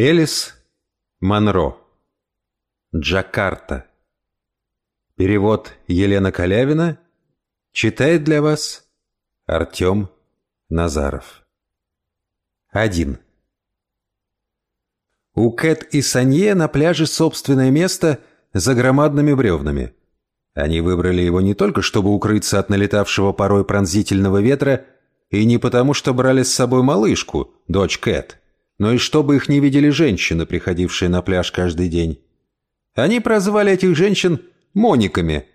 Элис Монро. Джакарта. Перевод Елена Калявина. Читает для вас Артем Назаров. 1. У Кэт и Санье на пляже собственное место за громадными бревнами. Они выбрали его не только, чтобы укрыться от налетавшего порой пронзительного ветра, и не потому, что брали с собой малышку, дочь Кэт, но и чтобы их не видели женщины, приходившие на пляж каждый день. Они прозвали этих женщин Мониками.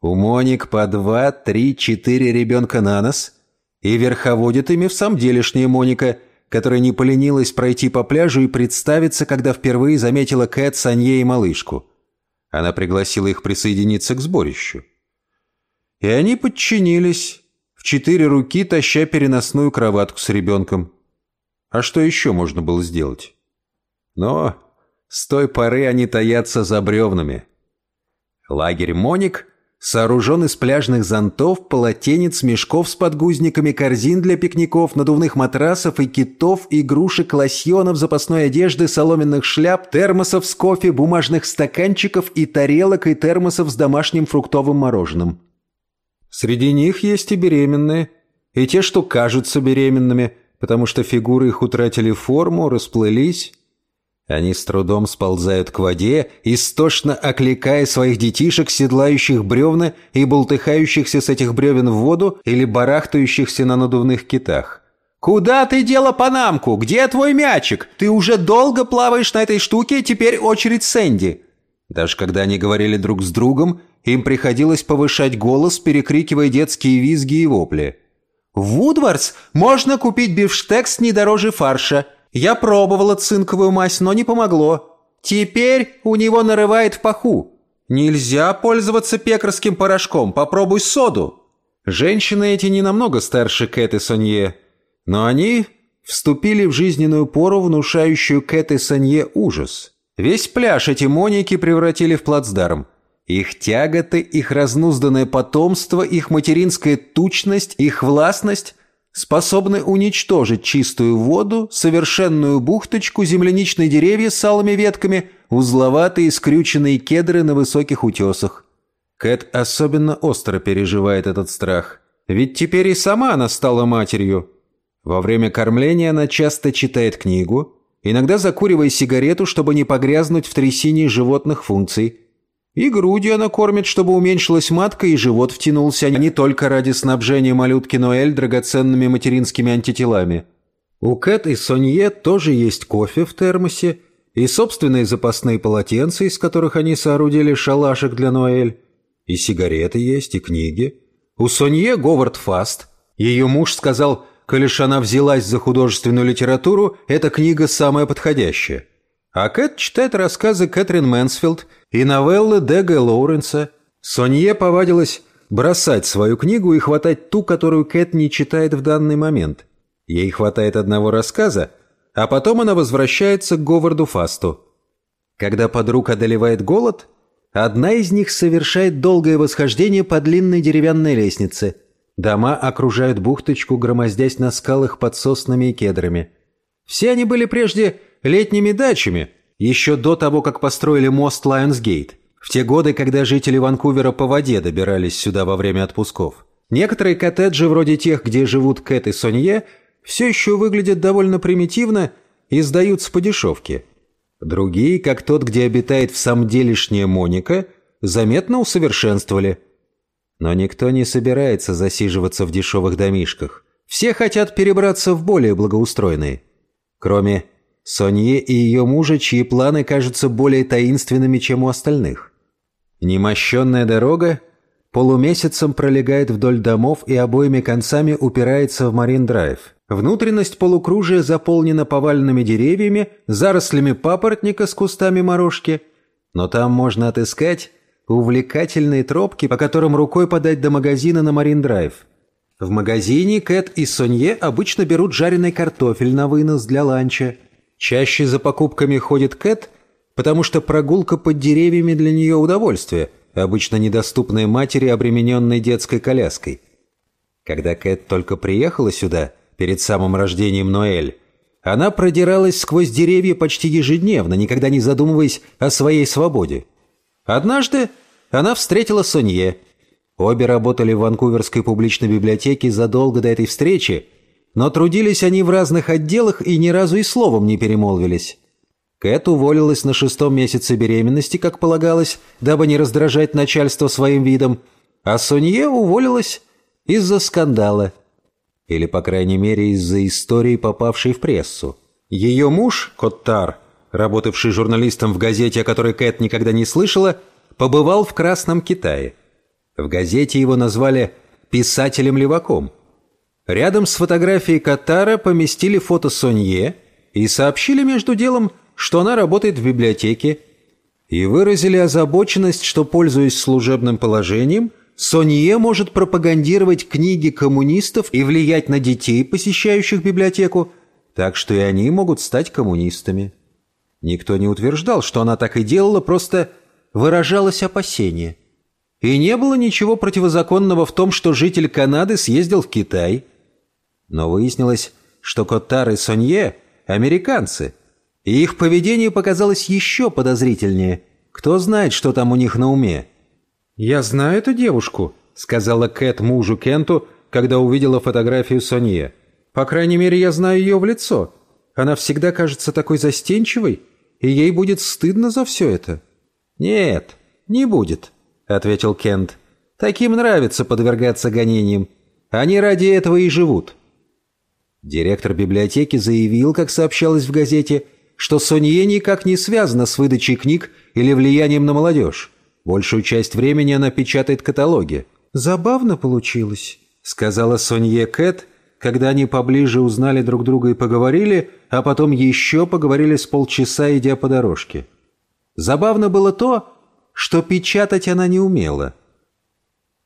У Моник по два, три, четыре ребенка на нос, и верховодит ими в самом делешняя Моника, которая не поленилась пройти по пляжу и представиться, когда впервые заметила Кэт, Санье и малышку. Она пригласила их присоединиться к сборищу. И они подчинились, в четыре руки таща переносную кроватку с ребенком. А что еще можно было сделать? Но с той поры они таятся за бревнами. Лагерь «Моник» сооружен из пляжных зонтов, полотенец, мешков с подгузниками, корзин для пикников, надувных матрасов и китов, игрушек, лосьонов, запасной одежды, соломенных шляп, термосов с кофе, бумажных стаканчиков и тарелок и термосов с домашним фруктовым мороженым. Среди них есть и беременные, и те, что кажутся беременными, потому что фигуры их утратили форму, расплылись. Они с трудом сползают к воде, истошно окликая своих детишек, седлающих бревна и болтыхающихся с этих бревен в воду или барахтающихся на надувных китах. «Куда ты дела панамку? Где твой мячик? Ты уже долго плаваешь на этой штуке, теперь очередь Сэнди». Даже когда они говорили друг с другом, им приходилось повышать голос, перекрикивая детские визги и вопли. В Вудвардс можно купить бифштекс не дороже фарша. Я пробовала цинковую мазь, но не помогло. Теперь у него нарывает в паху. Нельзя пользоваться пекарским порошком, попробуй соду. Женщины эти не намного старше Кэт и Сонье, но они вступили в жизненную пору, внушающую Кэт и Сонье ужас. Весь пляж эти моники превратили в плацдарм. Их тяготы, их разнузданное потомство, их материнская тучность, их властность способны уничтожить чистую воду, совершенную бухточку, земляничные деревья с алыми ветками, узловатые скрюченные кедры на высоких утесах. Кэт особенно остро переживает этот страх, ведь теперь и сама она стала матерью. Во время кормления она часто читает книгу, иногда закуривая сигарету, чтобы не погрязнуть в трясине животных функций – и грудью она кормит, чтобы уменьшилась матка, и живот втянулся не только ради снабжения малютки Ноэль драгоценными материнскими антителами. У Кэт и Сонье тоже есть кофе в термосе и собственные запасные полотенца, из которых они соорудили шалашик для Ноэль. И сигареты есть, и книги. У Сонье Говард Фаст. Ее муж сказал, коли ж она взялась за художественную литературу, эта книга самая подходящая. А Кэт читает рассказы Кэтрин Мэнсфилд и новеллы Д.Г. Лоуренса. Сонье повадилась бросать свою книгу и хватать ту, которую Кэт не читает в данный момент. Ей хватает одного рассказа, а потом она возвращается к Говарду Фасту. Когда подруг одолевает голод, одна из них совершает долгое восхождение по длинной деревянной лестнице. Дома окружают бухточку, громоздясь на скалах под соснами и кедрами. Все они были прежде летними дачами, еще до того, как построили мост Лайонсгейт, в те годы, когда жители Ванкувера по воде добирались сюда во время отпусков. Некоторые коттеджи, вроде тех, где живут Кэт и Сонье, все еще выглядят довольно примитивно и сдаются по дешевке. Другие, как тот, где обитает в самом делешняя Моника, заметно усовершенствовали. Но никто не собирается засиживаться в дешевых домишках. Все хотят перебраться в более благоустроенные. Кроме Сонье и ее мужа, чьи планы кажутся более таинственными, чем у остальных. Немощенная дорога полумесяцем пролегает вдоль домов и обоими концами упирается в Марин-драйв. Внутренность полукружия заполнена поваленными деревьями, зарослями папоротника с кустами морожки, но там можно отыскать увлекательные тропки, по которым рукой подать до магазина на Марин-драйв. В магазине Кэт и Сонье обычно берут жареный картофель на вынос для ланча – Чаще за покупками ходит Кэт, потому что прогулка под деревьями для нее удовольствие, обычно недоступное матери, обремененной детской коляской. Когда Кэт только приехала сюда, перед самым рождением Ноэль, она продиралась сквозь деревья почти ежедневно, никогда не задумываясь о своей свободе. Однажды она встретила Сонье. Обе работали в Ванкуверской публичной библиотеке задолго до этой встречи, но трудились они в разных отделах и ни разу и словом не перемолвились. Кэт уволилась на шестом месяце беременности, как полагалось, дабы не раздражать начальство своим видом, а Сонье уволилась из-за скандала. Или, по крайней мере, из-за истории, попавшей в прессу. Ее муж, Коттар, работавший журналистом в газете, о которой Кэт никогда не слышала, побывал в Красном Китае. В газете его назвали «писателем-леваком». Рядом с фотографией Катара поместили фото Сонье и сообщили между делом, что она работает в библиотеке, и выразили озабоченность, что, пользуясь служебным положением, Сонье может пропагандировать книги коммунистов и влиять на детей, посещающих библиотеку, так что и они могут стать коммунистами. Никто не утверждал, что она так и делала, просто выражалось опасение. И не было ничего противозаконного в том, что житель Канады съездил в Китай. Но выяснилось, что Коттар и Сонье – американцы – и их поведение показалось еще подозрительнее. Кто знает, что там у них на уме? «Я знаю эту девушку», — сказала Кэт мужу Кенту, когда увидела фотографию Сонье. «По крайней мере, я знаю ее в лицо. Она всегда кажется такой застенчивой, и ей будет стыдно за все это». «Нет, не будет», — ответил Кент. «Таким нравится подвергаться гонениям. Они ради этого и живут». Директор библиотеки заявил, как сообщалось в газете, — что Сонье никак не связана с выдачей книг или влиянием на молодежь. Большую часть времени она печатает каталоги. «Забавно получилось», — сказала Сонье Кэт, когда они поближе узнали друг друга и поговорили, а потом еще поговорили с полчаса, идя по дорожке. Забавно было то, что печатать она не умела.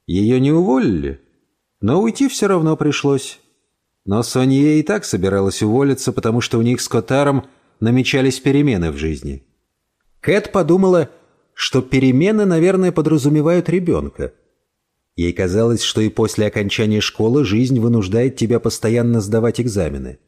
Ее не уволили, но уйти все равно пришлось. Но Сонье и так собиралась уволиться, потому что у них с Котаром намечались перемены в жизни. Кэт подумала, что перемены, наверное, подразумевают ребенка. Ей казалось, что и после окончания школы жизнь вынуждает тебя постоянно сдавать экзамены.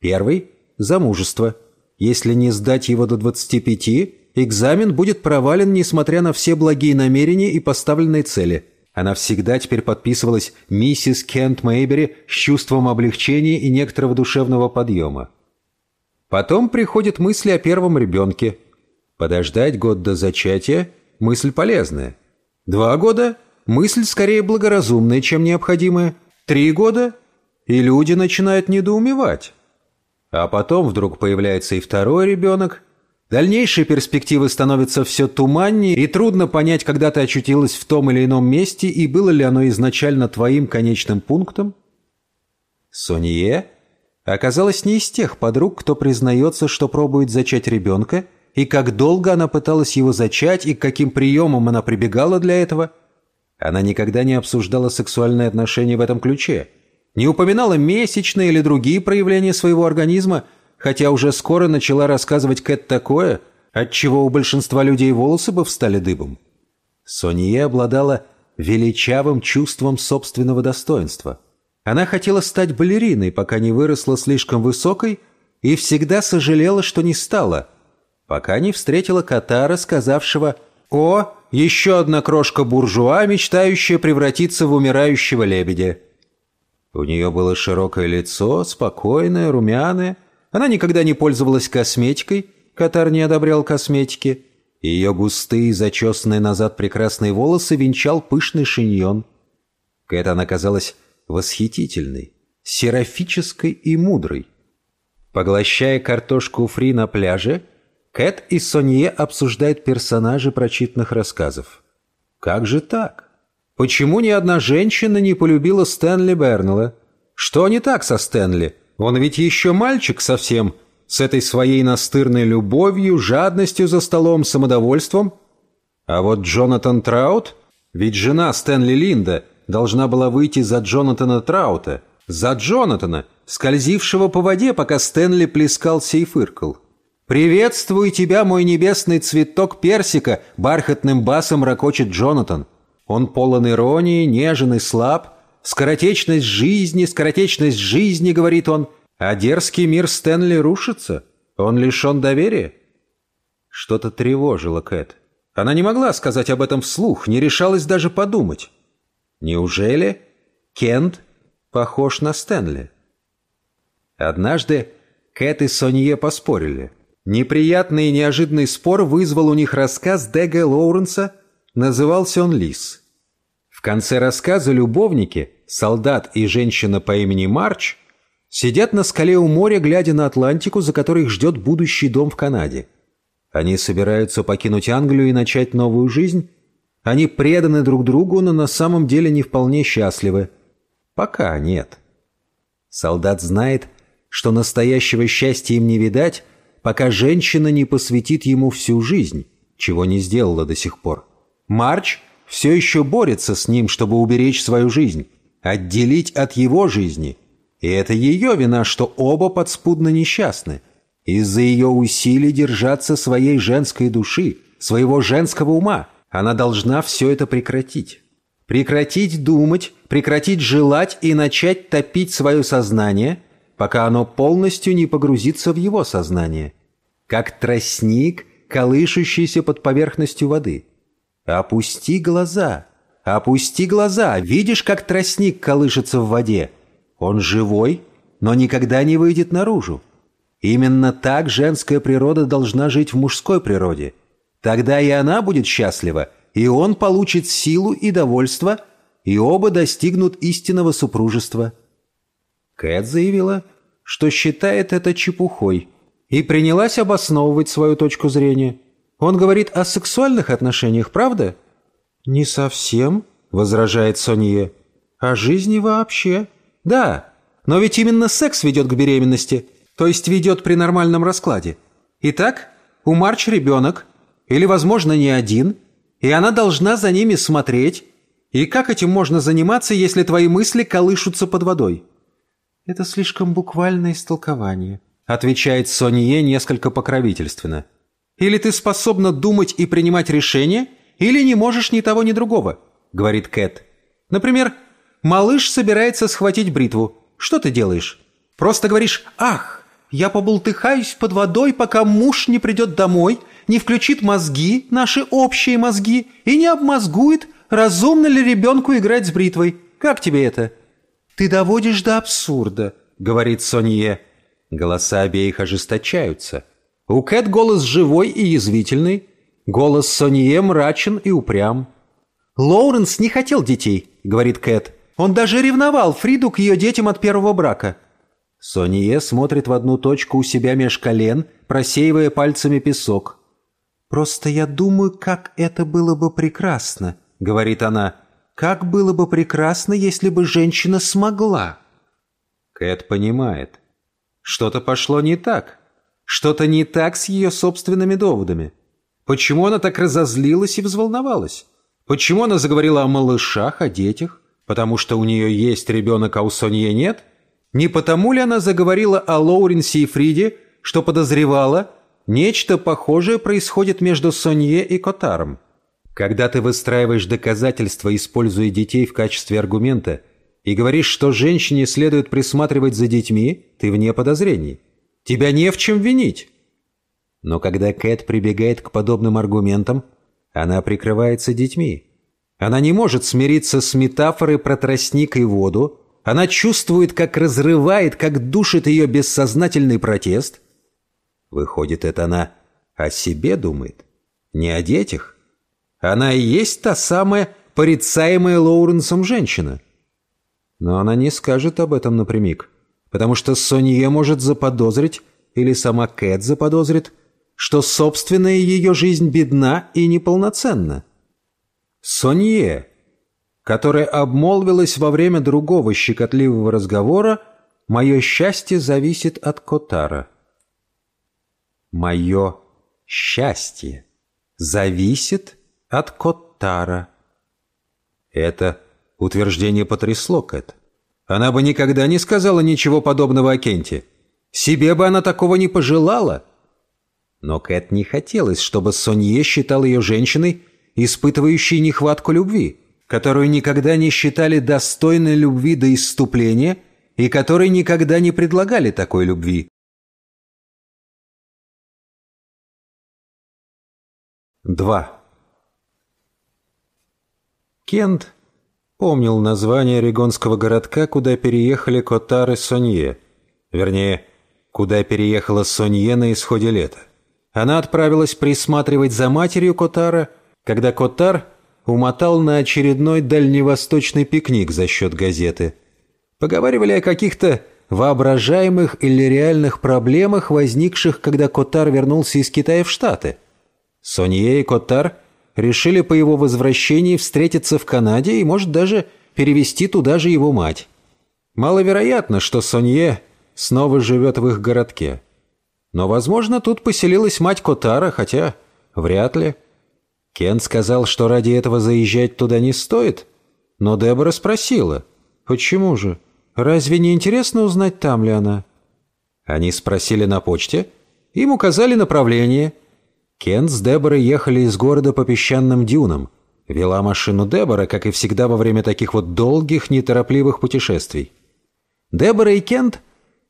Первый – замужество. Если не сдать его до 25, экзамен будет провален, несмотря на все благие намерения и поставленные цели. Она всегда теперь подписывалась «Миссис Кент Мейбери» с чувством облегчения и некоторого душевного подъема. Потом приходят мысли о первом ребенке. Подождать год до зачатия – мысль полезная. Два года – мысль скорее благоразумная, чем необходимая. Три года – и люди начинают недоумевать. А потом вдруг появляется и второй ребенок. Дальнейшие перспективы становятся все туманнее, и трудно понять, когда ты очутилась в том или ином месте, и было ли оно изначально твоим конечным пунктом. Сонье оказалась не из тех подруг, кто признается, что пробует зачать ребенка, и как долго она пыталась его зачать, и к каким приемам она прибегала для этого. Она никогда не обсуждала сексуальные отношения в этом ключе, не упоминала месячные или другие проявления своего организма, хотя уже скоро начала рассказывать Кэт такое, от чего у большинства людей волосы бы встали дыбом. Сонье обладала величавым чувством собственного достоинства – она хотела стать балериной, пока не выросла слишком высокой, и всегда сожалела, что не стала, пока не встретила кота, рассказавшего «О, еще одна крошка буржуа, мечтающая превратиться в умирающего лебедя». У нее было широкое лицо, спокойное, румяное. Она никогда не пользовалась косметикой, Катар не одобрял косметики. Ее густые, зачесанные назад прекрасные волосы венчал пышный шиньон. Кэт она казалась восхитительной, серафической и мудрой. Поглощая картошку фри на пляже, Кэт и Сонье обсуждают персонажи прочитанных рассказов. Как же так? Почему ни одна женщина не полюбила Стэнли Бернелла? Что не так со Стэнли? Он ведь еще мальчик совсем, с этой своей настырной любовью, жадностью за столом, самодовольством. А вот Джонатан Траут, ведь жена Стэнли Линда, должна была выйти за Джонатана Траута, за Джонатана, скользившего по воде, пока Стэнли плескался и фыркал. «Приветствую тебя, мой небесный цветок персика!» — бархатным басом ракочет Джонатан. Он полон иронии, нежен и слаб. «Скоротечность жизни, скоротечность жизни!» — говорит он. А дерзкий мир Стэнли рушится. Он лишен доверия. Что-то тревожило Кэт. Она не могла сказать об этом вслух, не решалась даже подумать. Неужели Кент похож на Стэнли? Однажды Кэт и Сонье поспорили. Неприятный и неожиданный спор вызвал у них рассказ Д.Г. Лоуренса, назывался он «Лис». В конце рассказа любовники, солдат и женщина по имени Марч, сидят на скале у моря, глядя на Атлантику, за которой их ждет будущий дом в Канаде. Они собираются покинуть Англию и начать новую жизнь. Они преданы друг другу, но на самом деле не вполне счастливы. Пока нет. Солдат знает, что настоящего счастья им не видать, пока женщина не посвятит ему всю жизнь, чего не сделала до сих пор. Марч все еще борется с ним, чтобы уберечь свою жизнь, отделить от его жизни. И это ее вина, что оба подспудно несчастны. Из-за ее усилий держаться своей женской души, своего женского ума, она должна все это прекратить. Прекратить думать, прекратить желать и начать топить свое сознание – пока оно полностью не погрузится в его сознание, как тростник, колышущийся под поверхностью воды. Опусти глаза, опусти глаза, видишь, как тростник колышется в воде? Он живой, но никогда не выйдет наружу. Именно так женская природа должна жить в мужской природе. Тогда и она будет счастлива, и он получит силу и довольство, и оба достигнут истинного супружества. Кэт заявила, что считает это чепухой, и принялась обосновывать свою точку зрения. Он говорит о сексуальных отношениях, правда? «Не совсем», — возражает Сонье. «О жизни вообще». «Да, но ведь именно секс ведет к беременности, то есть ведет при нормальном раскладе. Итак, у Марч ребенок, или, возможно, не один, и она должна за ними смотреть. И как этим можно заниматься, если твои мысли колышутся под водой?» «Это слишком буквальное истолкование», — отвечает Сонье несколько покровительственно. «Или ты способна думать и принимать решения, или не можешь ни того, ни другого», — говорит Кэт. «Например, малыш собирается схватить бритву. Что ты делаешь? Просто говоришь «Ах, я побултыхаюсь под водой, пока муж не придет домой, не включит мозги, наши общие мозги, и не обмозгует, разумно ли ребенку играть с бритвой. Как тебе это?» «Ты доводишь до абсурда», — говорит Сонье. Голоса обеих ожесточаются. У Кэт голос живой и язвительный, голос Сонье мрачен и упрям. «Лоуренс не хотел детей», — говорит Кэт. «Он даже ревновал Фриду к ее детям от первого брака». Сонье смотрит в одну точку у себя меж колен, просеивая пальцами песок. «Просто я думаю, как это было бы прекрасно», — говорит она. Как было бы прекрасно, если бы женщина смогла. Кэт понимает. Что-то пошло не так. Что-то не так с ее собственными доводами. Почему она так разозлилась и взволновалась? Почему она заговорила о малышах, о детях? Потому что у нее есть ребенок, а у Сонье нет? Не потому ли она заговорила о Лоуренсе и Фриде, что подозревала, нечто похожее происходит между Сонье и Котаром? Когда ты выстраиваешь доказательства, используя детей в качестве аргумента, и говоришь, что женщине следует присматривать за детьми, ты вне подозрений. Тебя не в чем винить. Но когда Кэт прибегает к подобным аргументам, она прикрывается детьми. Она не может смириться с метафорой про тростник и воду, она чувствует, как разрывает, как душит ее бессознательный протест. Выходит, это она о себе думает, не о детях. Она и есть та самая порицаемая Лоуренсом женщина. Но она не скажет об этом напрямик, потому что Сонье может заподозрить, или сама Кэт заподозрит, что собственная ее жизнь бедна и неполноценна. Сонье, которая обмолвилась во время другого щекотливого разговора, «Мое счастье зависит от Котара». «Мое счастье зависит от Коттара. Это утверждение потрясло Кэт. Она бы никогда не сказала ничего подобного о Кенте. Себе бы она такого не пожелала. Но Кэт не хотелось, чтобы Сонье считал ее женщиной, испытывающей нехватку любви, которую никогда не считали достойной любви до исступления и которой никогда не предлагали такой любви. Два. Кент помнил название регонского городка, куда переехали Котар и Сонье. Вернее, куда переехала Сонье на исходе лета. Она отправилась присматривать за матерью Котара, когда Котар умотал на очередной дальневосточный пикник за счет газеты. Поговаривали о каких-то воображаемых или реальных проблемах, возникших, когда Котар вернулся из Китая в Штаты. Сонье и Котар решили по его возвращении встретиться в Канаде и, может, даже перевести туда же его мать. Маловероятно, что Сонье снова живет в их городке. Но, возможно, тут поселилась мать Котара, хотя вряд ли. Кен сказал, что ради этого заезжать туда не стоит, но Дебора спросила, «Почему же? Разве не интересно узнать, там ли она?» Они спросили на почте, им указали направление. Кен с Деборой ехали из города по песчаным дюнам. Вела машину Дебора, как и всегда во время таких вот долгих, неторопливых путешествий. Дебора и Кент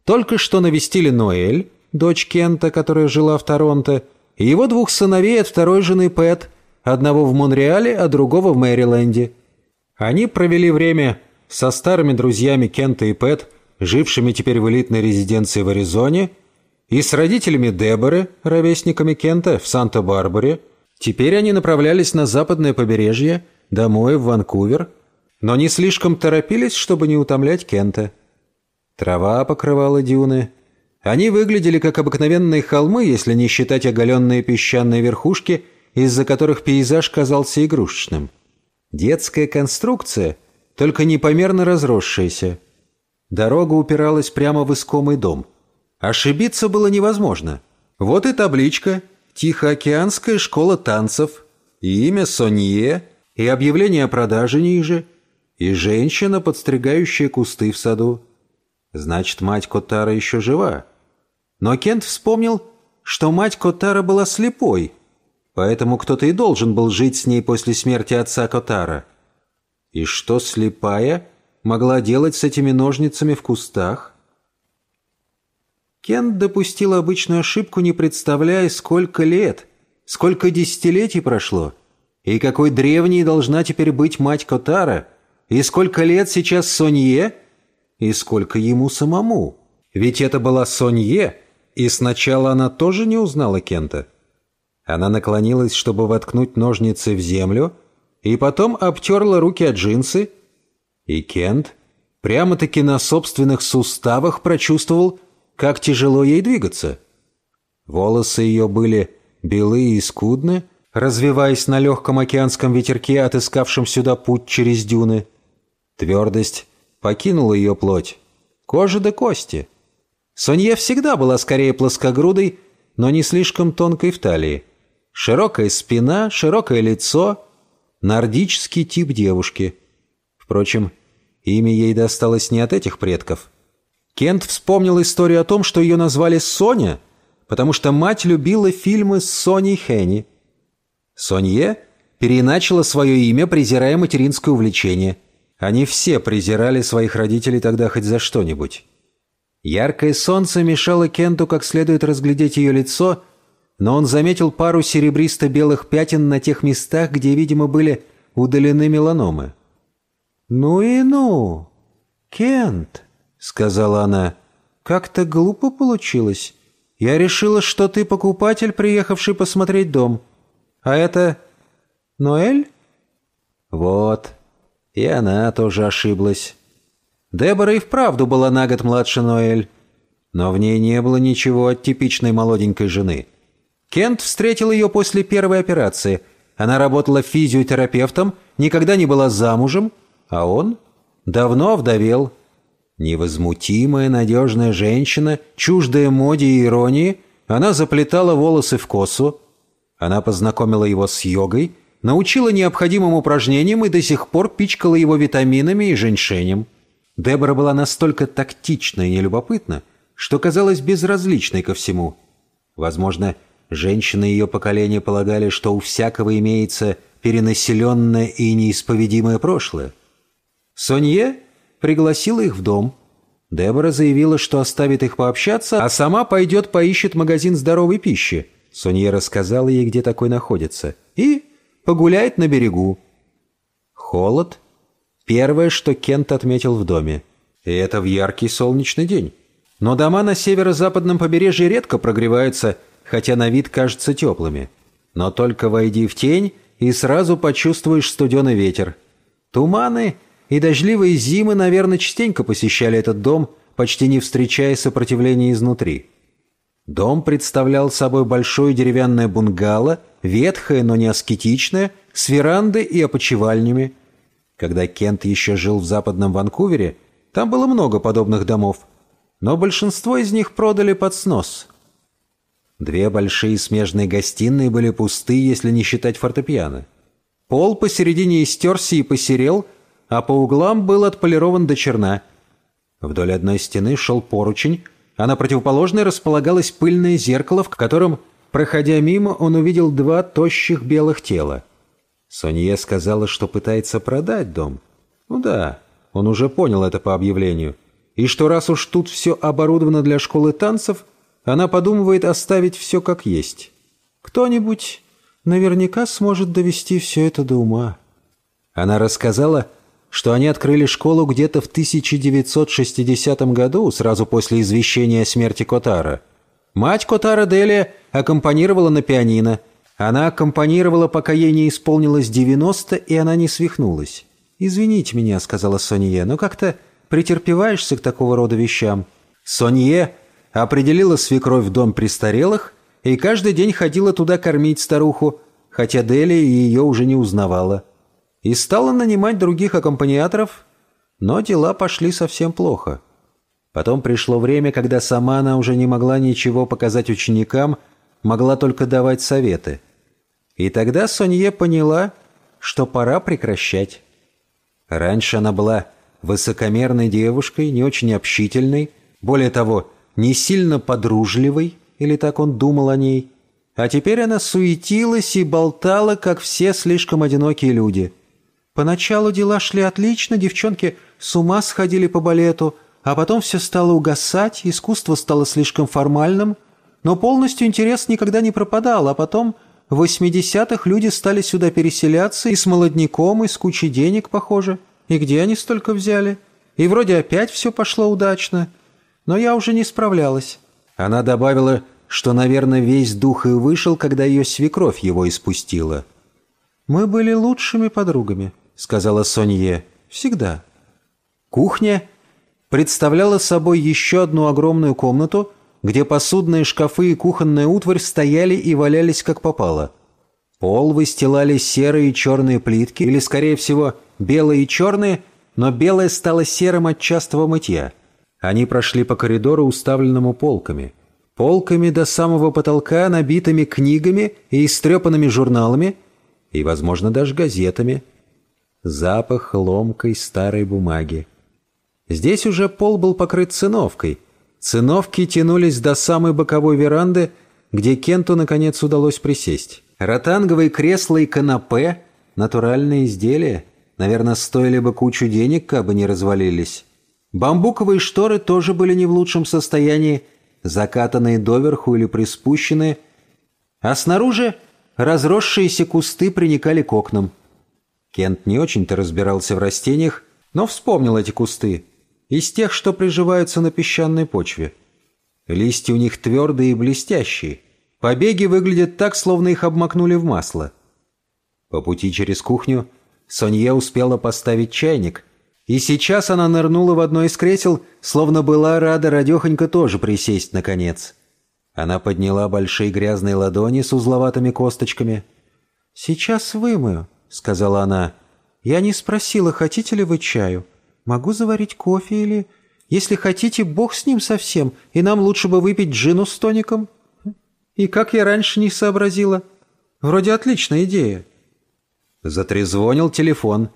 только что навестили Ноэль, дочь Кента, которая жила в Торонто, и его двух сыновей от второй жены Пэт, одного в Монреале, а другого в Мэриленде. Они провели время со старыми друзьями Кента и Пэт, жившими теперь в элитной резиденции в Аризоне, и с родителями Деборы, ровесниками Кента, в Санта-Барбаре. Теперь они направлялись на западное побережье, домой в Ванкувер, но не слишком торопились, чтобы не утомлять Кента. Трава покрывала дюны. Они выглядели как обыкновенные холмы, если не считать оголенные песчаные верхушки, из-за которых пейзаж казался игрушечным. Детская конструкция, только непомерно разросшаяся. Дорога упиралась прямо в искомый дом. Ошибиться было невозможно. Вот и табличка «Тихоокеанская школа танцев», и имя Сонье, и объявление о продаже ниже, и женщина, подстригающая кусты в саду. Значит, мать Котара еще жива. Но Кент вспомнил, что мать Котара была слепой, поэтому кто-то и должен был жить с ней после смерти отца Котара. И что слепая могла делать с этими ножницами в кустах? Кент допустил обычную ошибку, не представляя, сколько лет, сколько десятилетий прошло, и какой древней должна теперь быть мать Котара, и сколько лет сейчас Сонье, и сколько ему самому. Ведь это была Сонье, и сначала она тоже не узнала Кента. Она наклонилась, чтобы воткнуть ножницы в землю, и потом обтерла руки от джинсы, и Кент прямо-таки на собственных суставах прочувствовал, как тяжело ей двигаться. Волосы ее были белые и скудны, развиваясь на легком океанском ветерке, отыскавшем сюда путь через дюны. Твердость покинула ее плоть. Кожа до кости. Сонье всегда была скорее плоскогрудой, но не слишком тонкой в талии. Широкая спина, широкое лицо, нордический тип девушки. Впрочем, имя ей досталось не от этих предков. Кент вспомнил историю о том, что ее назвали Соня, потому что мать любила фильмы с Соней Хенни. Сонье переначала свое имя, презирая материнское увлечение. Они все презирали своих родителей тогда хоть за что-нибудь. Яркое солнце мешало Кенту как следует разглядеть ее лицо, но он заметил пару серебристо-белых пятен на тех местах, где, видимо, были удалены меланомы. «Ну и ну! Кент!» — сказала она. «Как-то глупо получилось. Я решила, что ты покупатель, приехавший посмотреть дом. А это... Ноэль?» «Вот. И она тоже ошиблась». Дебора и вправду была на год младше Ноэль, но в ней не было ничего от типичной молоденькой жены. Кент встретил ее после первой операции. Она работала физиотерапевтом, никогда не была замужем, а он давно вдовел. Невозмутимая, надежная женщина, чуждая моде и иронии, она заплетала волосы в косу. Она познакомила его с йогой, научила необходимым упражнениям и до сих пор пичкала его витаминами и женьшенем. Дебора была настолько тактична и нелюбопытна, что казалась безразличной ко всему. Возможно, женщины ее поколения полагали, что у всякого имеется перенаселенное и неисповедимое прошлое. Сонье пригласила их в дом. Дебора заявила, что оставит их пообщаться, а сама пойдет поищет магазин здоровой пищи. Сонье рассказала ей, где такой находится. И погуляет на берегу. Холод — первое, что Кент отметил в доме. И это в яркий солнечный день. Но дома на северо-западном побережье редко прогреваются, хотя на вид кажутся теплыми. Но только войди в тень, и сразу почувствуешь студеный ветер. Туманы и дождливые зимы, наверное, частенько посещали этот дом, почти не встречая сопротивления изнутри. Дом представлял собой большое деревянное бунгало, ветхое, но не аскетичное, с верандой и опочивальнями. Когда Кент еще жил в западном Ванкувере, там было много подобных домов, но большинство из них продали под снос. Две большие смежные гостиные были пусты, если не считать фортепиано. Пол посередине истерся и посерел, а по углам был отполирован до черна. Вдоль одной стены шел поручень, а на противоположной располагалось пыльное зеркало, в котором, проходя мимо, он увидел два тощих белых тела. Сонье сказала, что пытается продать дом. Ну да, он уже понял это по объявлению. И что раз уж тут все оборудовано для школы танцев, она подумывает оставить все как есть. Кто-нибудь наверняка сможет довести все это до ума. Она рассказала, что они открыли школу где-то в 1960 году, сразу после извещения о смерти Котара. Мать Котара Делия аккомпанировала на пианино. Она аккомпанировала, пока ей не исполнилось 90, и она не свихнулась. «Извините меня», — сказала Сонье, — «но как-то претерпеваешься к такого рода вещам». Сонье определила свекровь в дом престарелых и каждый день ходила туда кормить старуху, хотя Дели ее уже не узнавала. И стала нанимать других аккомпаниаторов, но дела пошли совсем плохо. Потом пришло время, когда сама она уже не могла ничего показать ученикам, могла только давать советы. И тогда Сонье поняла, что пора прекращать. Раньше она была высокомерной девушкой, не очень общительной, более того, не сильно подружливой, или так он думал о ней. А теперь она суетилась и болтала, как все слишком одинокие люди. Поначалу дела шли отлично, девчонки с ума сходили по балету, а потом все стало угасать, искусство стало слишком формальным, но полностью интерес никогда не пропадал, а потом в 80-х люди стали сюда переселяться и с молодняком, и с кучей денег, похоже. И где они столько взяли? И вроде опять все пошло удачно. Но я уже не справлялась». Она добавила, что, наверное, весь дух и вышел, когда ее свекровь его испустила. «Мы были лучшими подругами», — сказала Сонье. «Всегда». Кухня представляла собой еще одну огромную комнату, где посудные шкафы и кухонная утварь стояли и валялись как попало. Пол выстилали серые и черные плитки, или, скорее всего, белые и черные, но белое стало серым от частого мытья. Они прошли по коридору, уставленному полками. Полками до самого потолка, набитыми книгами и истрепанными журналами, и, возможно, даже газетами. Запах ломкой старой бумаги. Здесь уже пол был покрыт циновкой — Циновки тянулись до самой боковой веранды, где Кенту, наконец, удалось присесть. Ротанговые кресла и канапе — натуральные изделия. Наверное, стоили бы кучу денег, как бы не развалились. Бамбуковые шторы тоже были не в лучшем состоянии, закатанные доверху или приспущенные. А снаружи разросшиеся кусты приникали к окнам. Кент не очень-то разбирался в растениях, но вспомнил эти кусты из тех, что приживаются на песчаной почве. Листья у них твердые и блестящие. Побеги выглядят так, словно их обмакнули в масло. По пути через кухню Сонья успела поставить чайник, и сейчас она нырнула в одно из кресел, словно была рада радехонько тоже присесть наконец. Она подняла большие грязные ладони с узловатыми косточками. «Сейчас вымою», — сказала она. «Я не спросила, хотите ли вы чаю?» Могу заварить кофе или... Если хотите, бог с ним совсем, и нам лучше бы выпить джину с тоником. И как я раньше не сообразила. Вроде отличная идея. Затрезвонил телефон.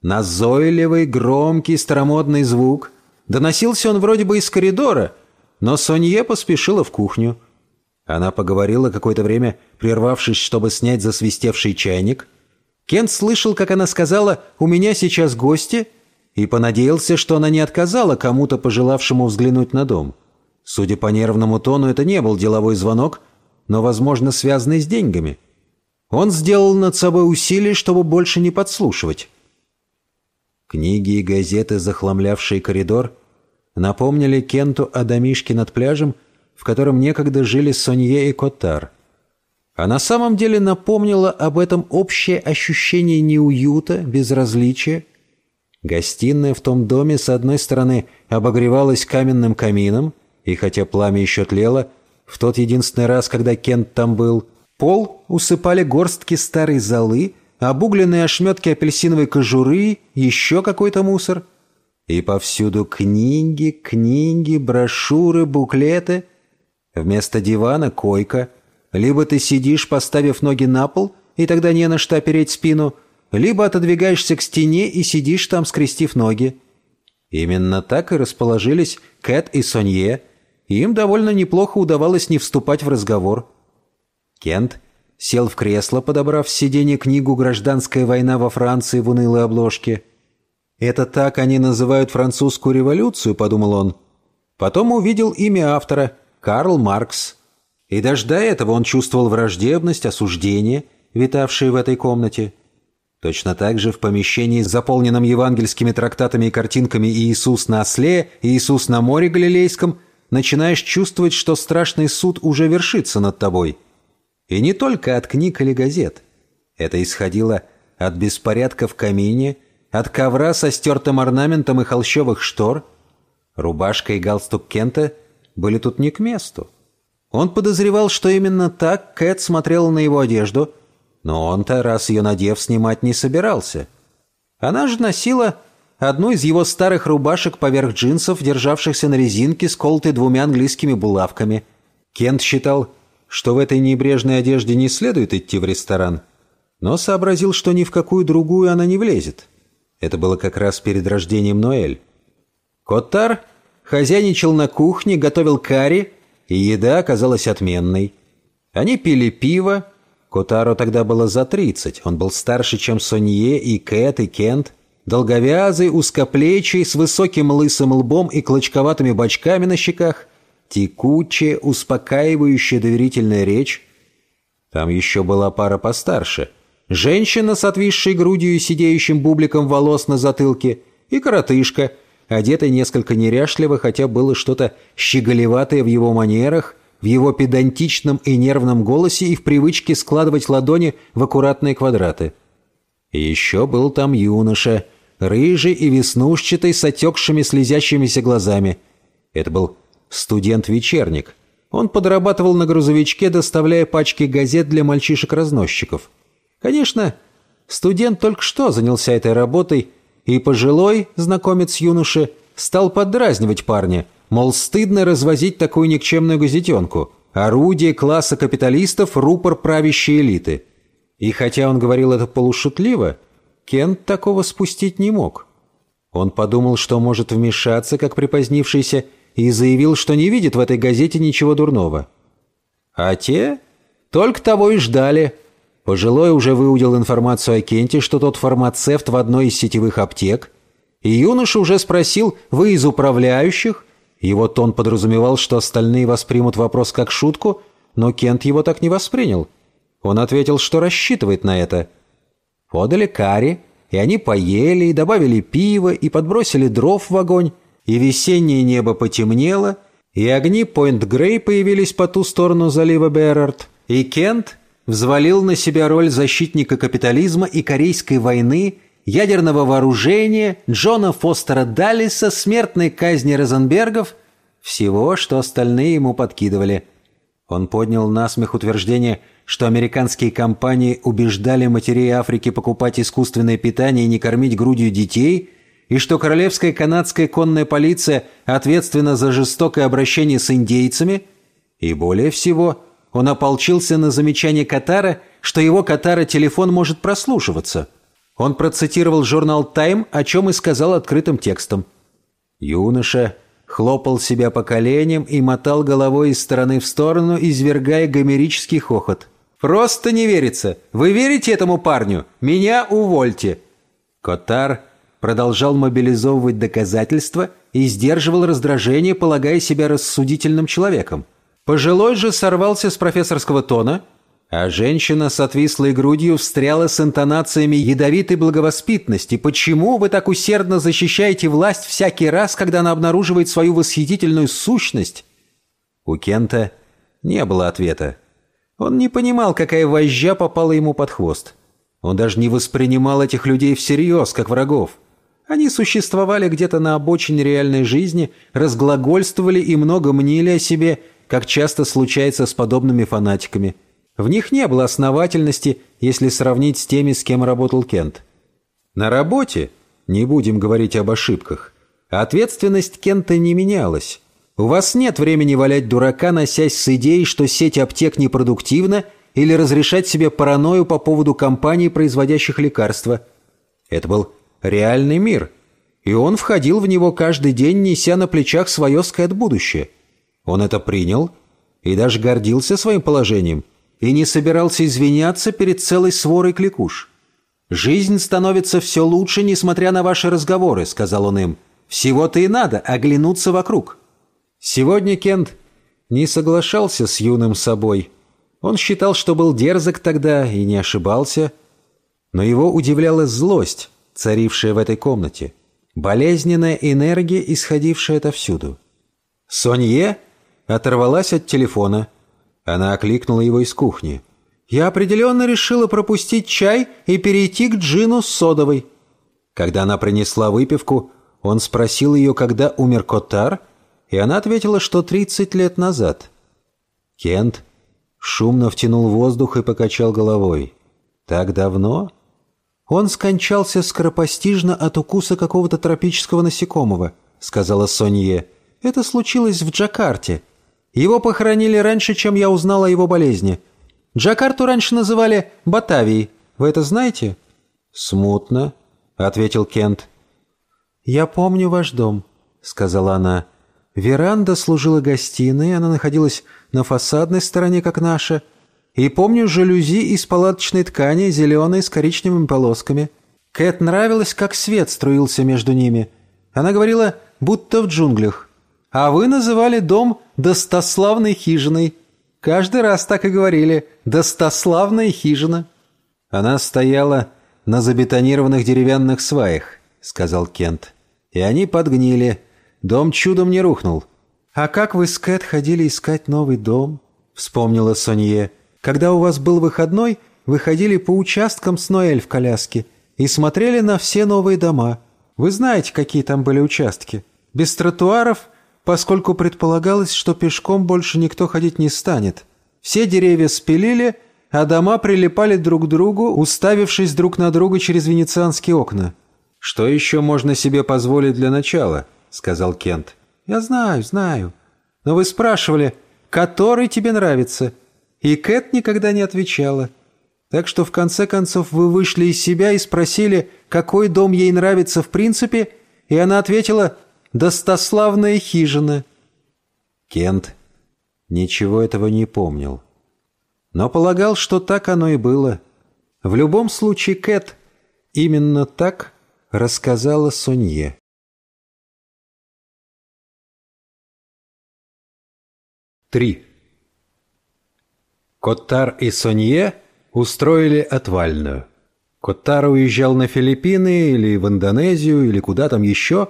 Назойливый, громкий, старомодный звук. Доносился он вроде бы из коридора, но Сонье поспешила в кухню. Она поговорила какое-то время, прервавшись, чтобы снять засвистевший чайник. Кент слышал, как она сказала «У меня сейчас гости», и понадеялся, что она не отказала кому-то, пожелавшему взглянуть на дом. Судя по нервному тону, это не был деловой звонок, но, возможно, связанный с деньгами. Он сделал над собой усилие, чтобы больше не подслушивать. Книги и газеты, захламлявшие коридор, напомнили Кенту о домишке над пляжем, в котором некогда жили Сонье и Котар. А на самом деле напомнила об этом общее ощущение неуюта, безразличия. Гостиная в том доме, с одной стороны, обогревалась каменным камином, и хотя пламя еще тлело, в тот единственный раз, когда Кент там был, пол усыпали горстки старой золы, обугленные ошметки апельсиновой кожуры, еще какой-то мусор. И повсюду книги, книги, брошюры, буклеты. Вместо дивана — койка. Либо ты сидишь, поставив ноги на пол, и тогда не на что опереть спину, либо отодвигаешься к стене и сидишь там, скрестив ноги. Именно так и расположились Кэт и Сонье — им довольно неплохо удавалось не вступать в разговор. Кент сел в кресло, подобрав с сиденья книгу «Гражданская война во Франции» в унылой обложке. «Это так они называют французскую революцию», — подумал он. Потом увидел имя автора — Карл Маркс. И даже до этого он чувствовал враждебность, осуждение, витавшие в этой комнате. Точно так же в помещении, заполненном евангельскими трактатами и картинками «Иисус на осле», «Иисус на море Галилейском», начинаешь чувствовать, что страшный суд уже вершится над тобой. И не только от книг или газет. Это исходило от беспорядка в камине, от ковра со стертым орнаментом и холщовых штор. Рубашка и галстук Кента были тут не к месту. Он подозревал, что именно так Кэт смотрела на его одежду, но он-то, раз ее надев, снимать не собирался. Она же носила одну из его старых рубашек поверх джинсов, державшихся на резинке, сколотой двумя английскими булавками. Кент считал, что в этой небрежной одежде не следует идти в ресторан, но сообразил, что ни в какую другую она не влезет. Это было как раз перед рождением Ноэль. Коттар хозяйничал на кухне, готовил карри, и еда оказалась отменной. Они пили пиво. Котару тогда было за тридцать. Он был старше, чем Сонье и Кэт и Кент – Долговязый, узкоплечий, с высоким лысым лбом и клочковатыми бочками на щеках, текучая, успокаивающая доверительная речь. Там еще была пара постарше. Женщина с отвисшей грудью и сидеющим бубликом волос на затылке и коротышка, одетый несколько неряшливо, хотя было что-то щеголеватое в его манерах, в его педантичном и нервном голосе и в привычке складывать ладони в аккуратные квадраты. Еще был там юноша, рыжий и веснушчатый, с отекшими слезящимися глазами. Это был студент-вечерник. Он подрабатывал на грузовичке, доставляя пачки газет для мальчишек-разносчиков. Конечно, студент только что занялся этой работой, и пожилой, знакомец юноши, стал поддразнивать парня, мол, стыдно развозить такую никчемную газетенку. Орудие класса капиталистов, рупор правящей элиты. И хотя он говорил это полушутливо, Кент такого спустить не мог. Он подумал, что может вмешаться, как припозднившийся, и заявил, что не видит в этой газете ничего дурного. А те только того и ждали. Пожилой уже выудил информацию о Кенте, что тот фармацевт в одной из сетевых аптек, и юноша уже спросил «Вы из управляющих?» Его тон подразумевал, что остальные воспримут вопрос как шутку, но Кент его так не воспринял. Он ответил, что рассчитывает на это – Подали карри, и они поели, и добавили пива, и подбросили дров в огонь, и весеннее небо потемнело, и огни Пойнт-Грей появились по ту сторону залива Беррард, и Кент взвалил на себя роль защитника капитализма и Корейской войны, ядерного вооружения, Джона Фостера Даллиса, смертной казни Розенбергов, всего, что остальные ему подкидывали. Он поднял насмех утверждение – что американские компании убеждали матерей Африки покупать искусственное питание и не кормить грудью детей, и что королевская канадская конная полиция ответственна за жестокое обращение с индейцами, и более всего он ополчился на замечание Катара, что его Катара телефон может прослушиваться. Он процитировал журнал «Тайм», о чем и сказал открытым текстом. Юноша хлопал себя по коленям и мотал головой из стороны в сторону, извергая гомерический хохот. «Просто не верится. Вы верите этому парню? Меня увольте!» Котар продолжал мобилизовывать доказательства и сдерживал раздражение, полагая себя рассудительным человеком. Пожилой же сорвался с профессорского тона, а женщина с отвислой грудью встряла с интонациями ядовитой благовоспитанности. «Почему вы так усердно защищаете власть всякий раз, когда она обнаруживает свою восхитительную сущность?» У Кента не было ответа. Он не понимал, какая вожжа попала ему под хвост. Он даже не воспринимал этих людей всерьез, как врагов. Они существовали где-то на обочине реальной жизни, разглагольствовали и много мнили о себе, как часто случается с подобными фанатиками. В них не было основательности, если сравнить с теми, с кем работал Кент. На работе, не будем говорить об ошибках, ответственность Кента не менялась. У вас нет времени валять дурака, носясь с идеей, что сеть аптек непродуктивна, или разрешать себе паранойю по поводу компаний, производящих лекарства. Это был реальный мир, и он входил в него каждый день, неся на плечах свое скэт-будущее. Он это принял и даже гордился своим положением, и не собирался извиняться перед целой сворой кликуш. «Жизнь становится все лучше, несмотря на ваши разговоры», — сказал он им. «Всего-то и надо оглянуться вокруг». Сегодня Кент не соглашался с юным собой. Он считал, что был дерзок тогда и не ошибался. Но его удивляла злость, царившая в этой комнате. Болезненная энергия, исходившая отовсюду. Сонье оторвалась от телефона. Она окликнула его из кухни. «Я определенно решила пропустить чай и перейти к джину с содовой». Когда она принесла выпивку, он спросил ее, когда умер Котар – и она ответила, что 30 лет назад. Кент шумно втянул воздух и покачал головой. «Так давно?» «Он скончался скоропостижно от укуса какого-то тропического насекомого», — сказала Сонье. «Это случилось в Джакарте. Его похоронили раньше, чем я узнала о его болезни. Джакарту раньше называли Батавией. Вы это знаете?» «Смутно», — ответил Кент. «Я помню ваш дом», — сказала она. Веранда служила гостиной, она находилась на фасадной стороне, как наша. И помню жалюзи из палаточной ткани, зеленой, с коричневыми полосками. Кэт нравилось, как свет струился между ними. Она говорила, будто в джунглях. А вы называли дом «достославной хижиной». Каждый раз так и говорили «достославная хижина». Она стояла на забетонированных деревянных сваях, сказал Кент. И они подгнили, Дом чудом не рухнул. «А как вы с Кэт ходили искать новый дом?» — вспомнила Сонье. «Когда у вас был выходной, вы ходили по участкам с Ноэль в коляске и смотрели на все новые дома. Вы знаете, какие там были участки. Без тротуаров, поскольку предполагалось, что пешком больше никто ходить не станет. Все деревья спилили, а дома прилипали друг к другу, уставившись друг на друга через венецианские окна. Что еще можно себе позволить для начала?» сказал Кент. «Я знаю, знаю. Но вы спрашивали, который тебе нравится?» И Кэт никогда не отвечала. Так что в конце концов вы вышли из себя и спросили, какой дом ей нравится в принципе, и она ответила «Достославная хижина». Кент ничего этого не помнил. Но полагал, что так оно и было. В любом случае Кэт именно так рассказала Сонье. 3. Коттар и Сонье устроили отвальную. Коттар уезжал на Филиппины или в Индонезию или куда там еще,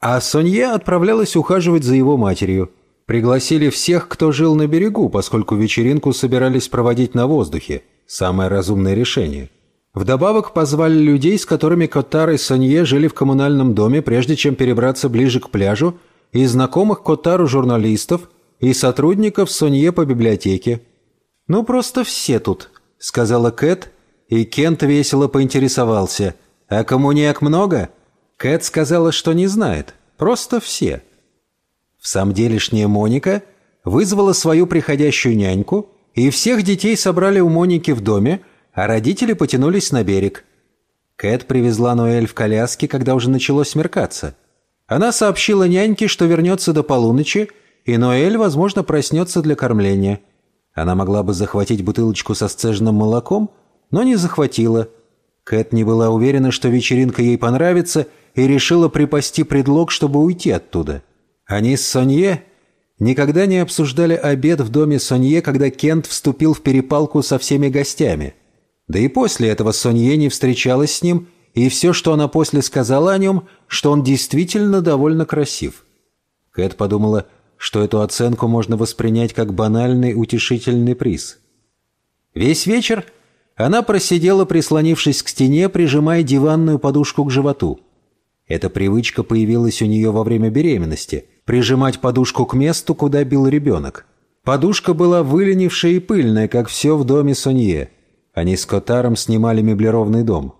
а Сонье отправлялась ухаживать за его матерью. Пригласили всех, кто жил на берегу, поскольку вечеринку собирались проводить на воздухе. Самое разумное решение. Вдобавок позвали людей, с которыми Коттар и Сонье жили в коммунальном доме, прежде чем перебраться ближе к пляжу, и знакомых Коттару журналистов – и сотрудников Сонье по библиотеке. «Ну, просто все тут», — сказала Кэт, и Кент весело поинтересовался. «А коммуняк много?» Кэт сказала, что не знает. Просто все. В самом делешняя Моника вызвала свою приходящую няньку, и всех детей собрали у Моники в доме, а родители потянулись на берег. Кэт привезла Ноэль в коляске, когда уже началось смеркаться. Она сообщила няньке, что вернется до полуночи, и Ноэль, возможно, проснется для кормления. Она могла бы захватить бутылочку со сцеженным молоком, но не захватила. Кэт не была уверена, что вечеринка ей понравится, и решила припасти предлог, чтобы уйти оттуда. Они с Сонье никогда не обсуждали обед в доме Сонье, когда Кент вступил в перепалку со всеми гостями. Да и после этого Сонье не встречалась с ним, и все, что она после сказала о нем, что он действительно довольно красив. Кэт подумала, что эту оценку можно воспринять как банальный утешительный приз. Весь вечер она просидела, прислонившись к стене, прижимая диванную подушку к животу. Эта привычка появилась у нее во время беременности – прижимать подушку к месту, куда бил ребенок. Подушка была выленившая и пыльная, как все в доме Сонье. Они с Котаром снимали меблированный дом.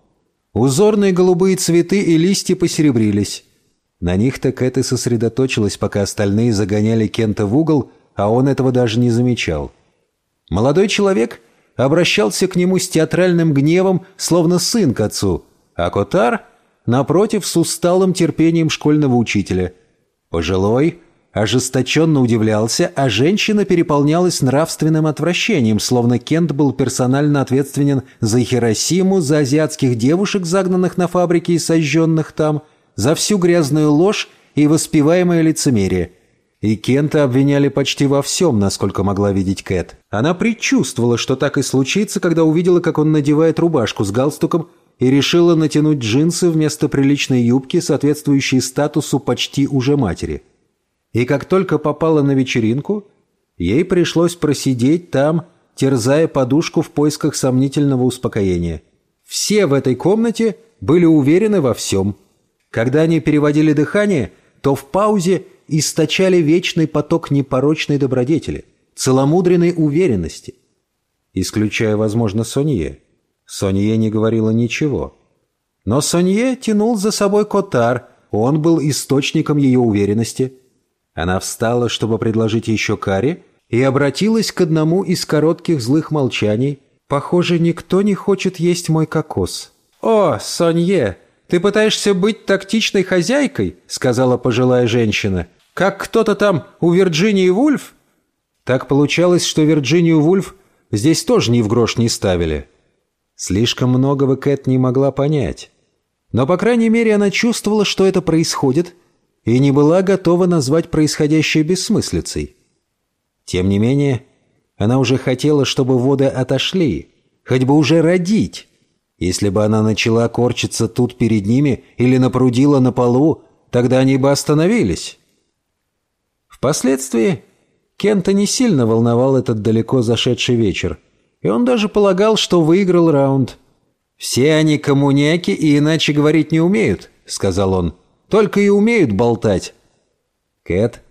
Узорные голубые цветы и листья посеребрились. На них-то Кэт и сосредоточилась, пока остальные загоняли Кента в угол, а он этого даже не замечал. Молодой человек обращался к нему с театральным гневом, словно сын к отцу, а Котар, напротив, с усталым терпением школьного учителя. Пожилой ожесточенно удивлялся, а женщина переполнялась нравственным отвращением, словно Кент был персонально ответственен за Хиросиму, за азиатских девушек, загнанных на фабрики и сожженных там, за всю грязную ложь и воспеваемое лицемерие. И Кента обвиняли почти во всем, насколько могла видеть Кэт. Она предчувствовала, что так и случится, когда увидела, как он надевает рубашку с галстуком и решила натянуть джинсы вместо приличной юбки, соответствующей статусу почти уже матери. И как только попала на вечеринку, ей пришлось просидеть там, терзая подушку в поисках сомнительного успокоения. Все в этой комнате были уверены во всем – когда они переводили дыхание, то в паузе источали вечный поток непорочной добродетели, целомудренной уверенности. Исключая, возможно, Сонье. Сонье не говорила ничего. Но Сонье тянул за собой Котар, он был источником ее уверенности. Она встала, чтобы предложить еще карри, и обратилась к одному из коротких злых молчаний. «Похоже, никто не хочет есть мой кокос». «О, Сонье, «Ты пытаешься быть тактичной хозяйкой?» — сказала пожилая женщина. «Как кто-то там у Вирджинии Вульф?» Так получалось, что Вирджинию Вульф здесь тоже ни в грош не ставили. Слишком многого Кэт не могла понять. Но, по крайней мере, она чувствовала, что это происходит, и не была готова назвать происходящее бессмыслицей. Тем не менее, она уже хотела, чтобы воды отошли, хоть бы уже родить. Если бы она начала корчиться тут перед ними или напрудила на полу, тогда они бы остановились. Впоследствии Кента не сильно волновал этот далеко зашедший вечер, и он даже полагал, что выиграл раунд. «Все они коммуняки и иначе говорить не умеют», — сказал он. «Только и умеют болтать». Кэт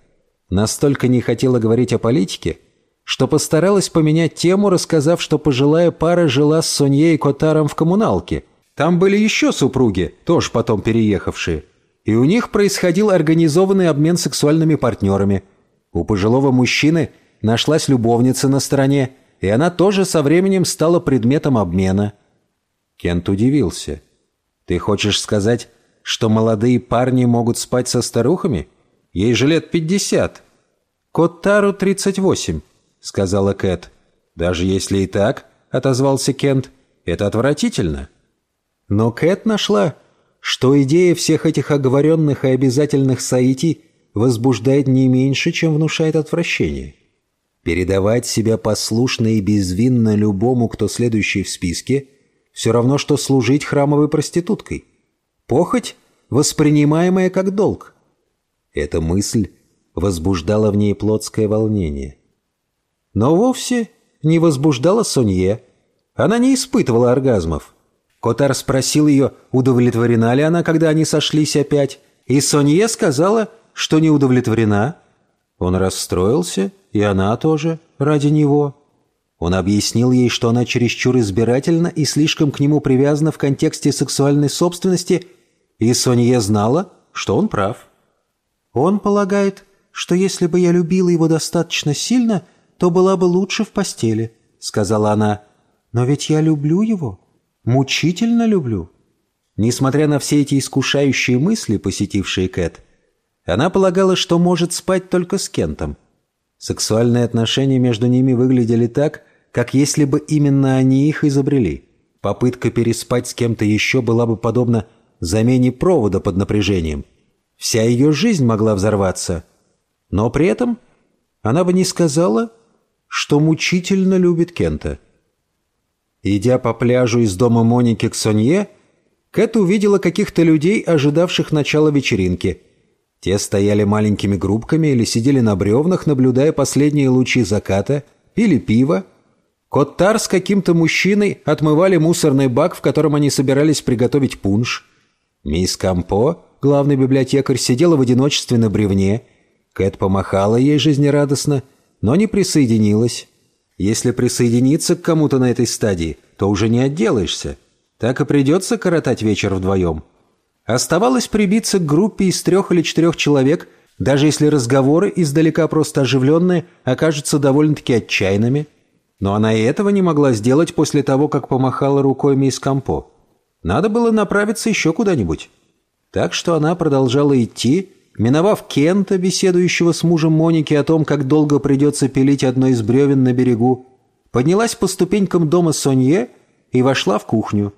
настолько не хотела говорить о политике, что постаралась поменять тему, рассказав, что пожилая пара жила с Соньей и Котаром в коммуналке. Там были еще супруги, тоже потом переехавшие. И у них происходил организованный обмен сексуальными партнерами. У пожилого мужчины нашлась любовница на стороне, и она тоже со временем стала предметом обмена. Кент удивился. «Ты хочешь сказать, что молодые парни могут спать со старухами? Ей же лет пятьдесят. Коттару тридцать восемь. — сказала Кэт. «Даже если и так», — отозвался Кент, — «это отвратительно». Но Кэт нашла, что идея всех этих оговоренных и обязательных соитий возбуждает не меньше, чем внушает отвращение. Передавать себя послушно и безвинно любому, кто следующий в списке, все равно, что служить храмовой проституткой. Похоть, воспринимаемая как долг. Эта мысль возбуждала в ней плотское волнение но вовсе не возбуждала Сонье. Она не испытывала оргазмов. Котар спросил ее, удовлетворена ли она, когда они сошлись опять, и Сонье сказала, что не удовлетворена. Он расстроился, и она тоже, ради него. Он объяснил ей, что она чересчур избирательна и слишком к нему привязана в контексте сексуальной собственности, и Сонье знала, что он прав. Он полагает, что если бы я любила его достаточно сильно – то была бы лучше в постели», — сказала она. «Но ведь я люблю его. Мучительно люблю». Несмотря на все эти искушающие мысли, посетившие Кэт, она полагала, что может спать только с Кентом. Сексуальные отношения между ними выглядели так, как если бы именно они их изобрели. Попытка переспать с кем-то еще была бы подобна замене провода под напряжением. Вся ее жизнь могла взорваться. Но при этом она бы не сказала, что мучительно любит Кента. Идя по пляжу из дома Моники к Сонье, Кэт увидела каких-то людей, ожидавших начала вечеринки. Те стояли маленькими группками или сидели на бревнах, наблюдая последние лучи заката, пили пиво. Коттар с каким-то мужчиной отмывали мусорный бак, в котором они собирались приготовить пунш. Мисс Кампо, главный библиотекарь, сидела в одиночестве на бревне. Кэт помахала ей жизнерадостно, но не присоединилась. Если присоединиться к кому-то на этой стадии, то уже не отделаешься. Так и придется коротать вечер вдвоем. Оставалось прибиться к группе из трех или четырех человек, даже если разговоры, издалека просто оживленные, окажутся довольно-таки отчаянными. Но она и этого не могла сделать после того, как помахала рукой мисс Кампо. Надо было направиться еще куда-нибудь. Так что она продолжала идти, миновав Кента, беседующего с мужем Моники о том, как долго придется пилить одно из бревен на берегу, поднялась по ступенькам дома Сонье и вошла в кухню.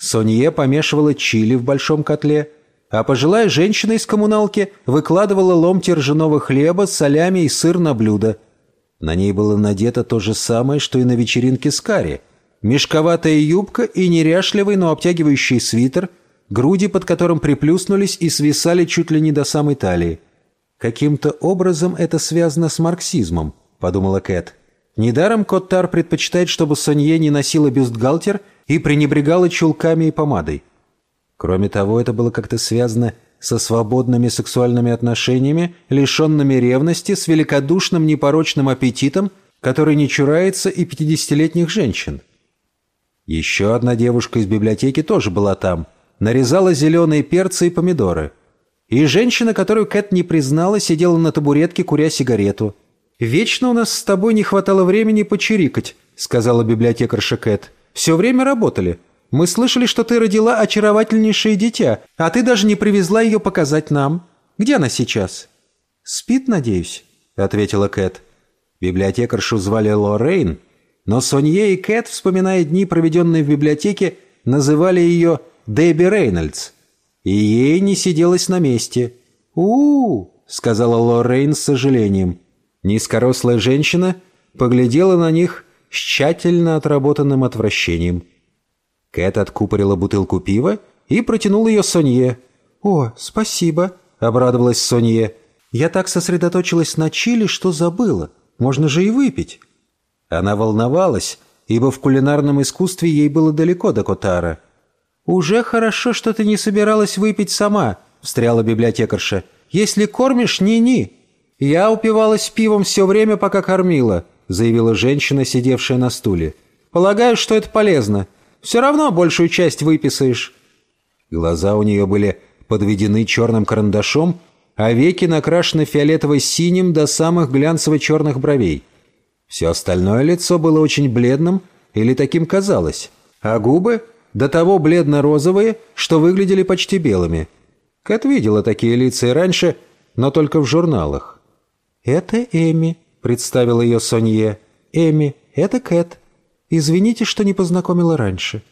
Сонье помешивала чили в большом котле, а пожилая женщина из коммуналки выкладывала ломти ржаного хлеба, солями и сыр на блюдо. На ней было надето то же самое, что и на вечеринке с Карри. Мешковатая юбка и неряшливый, но обтягивающий свитер, груди под которым приплюснулись и свисали чуть ли не до самой талии. «Каким-то образом это связано с марксизмом», — подумала Кэт. Недаром Коттар предпочитает, чтобы Сонье не носила бюстгальтер и пренебрегала чулками и помадой. Кроме того, это было как-то связано со свободными сексуальными отношениями, лишенными ревности, с великодушным непорочным аппетитом, который не чурается и пятидесятилетних женщин. Еще одна девушка из библиотеки тоже была там, нарезала зеленые перцы и помидоры. И женщина, которую Кэт не признала, сидела на табуретке, куря сигарету – «Вечно у нас с тобой не хватало времени почирикать», — сказала библиотекарша Кэт. «Все время работали. Мы слышали, что ты родила очаровательнейшее дитя, а ты даже не привезла ее показать нам. Где она сейчас?» «Спит, надеюсь», — ответила Кэт. Библиотекаршу звали Лоррейн, но Сонье и Кэт, вспоминая дни, проведенные в библиотеке, называли ее Дебби Рейнольдс. И ей не сиделось на месте. «У-у-у», — сказала Лоррейн с сожалением. Низкорослая женщина поглядела на них с тщательно отработанным отвращением. Кэт откупорила бутылку пива и протянула ее Сонье. «О, спасибо», — обрадовалась Сонье. «Я так сосредоточилась на чили, что забыла. Можно же и выпить». Она волновалась, ибо в кулинарном искусстве ей было далеко до Котара. «Уже хорошо, что ты не собиралась выпить сама», — встряла библиотекарша. «Если кормишь, ни-ни». «Я упивалась пивом все время, пока кормила», — заявила женщина, сидевшая на стуле. «Полагаю, что это полезно. Все равно большую часть выписаешь». Глаза у нее были подведены черным карандашом, а веки накрашены фиолетово-синим до самых глянцево-черных бровей. Все остальное лицо было очень бледным, или таким казалось, а губы до того бледно-розовые, что выглядели почти белыми. Кэт видела такие лица и раньше, но только в журналах. «Это Эми», — представила ее Сонье. «Эми, это Кэт. Извините, что не познакомила раньше».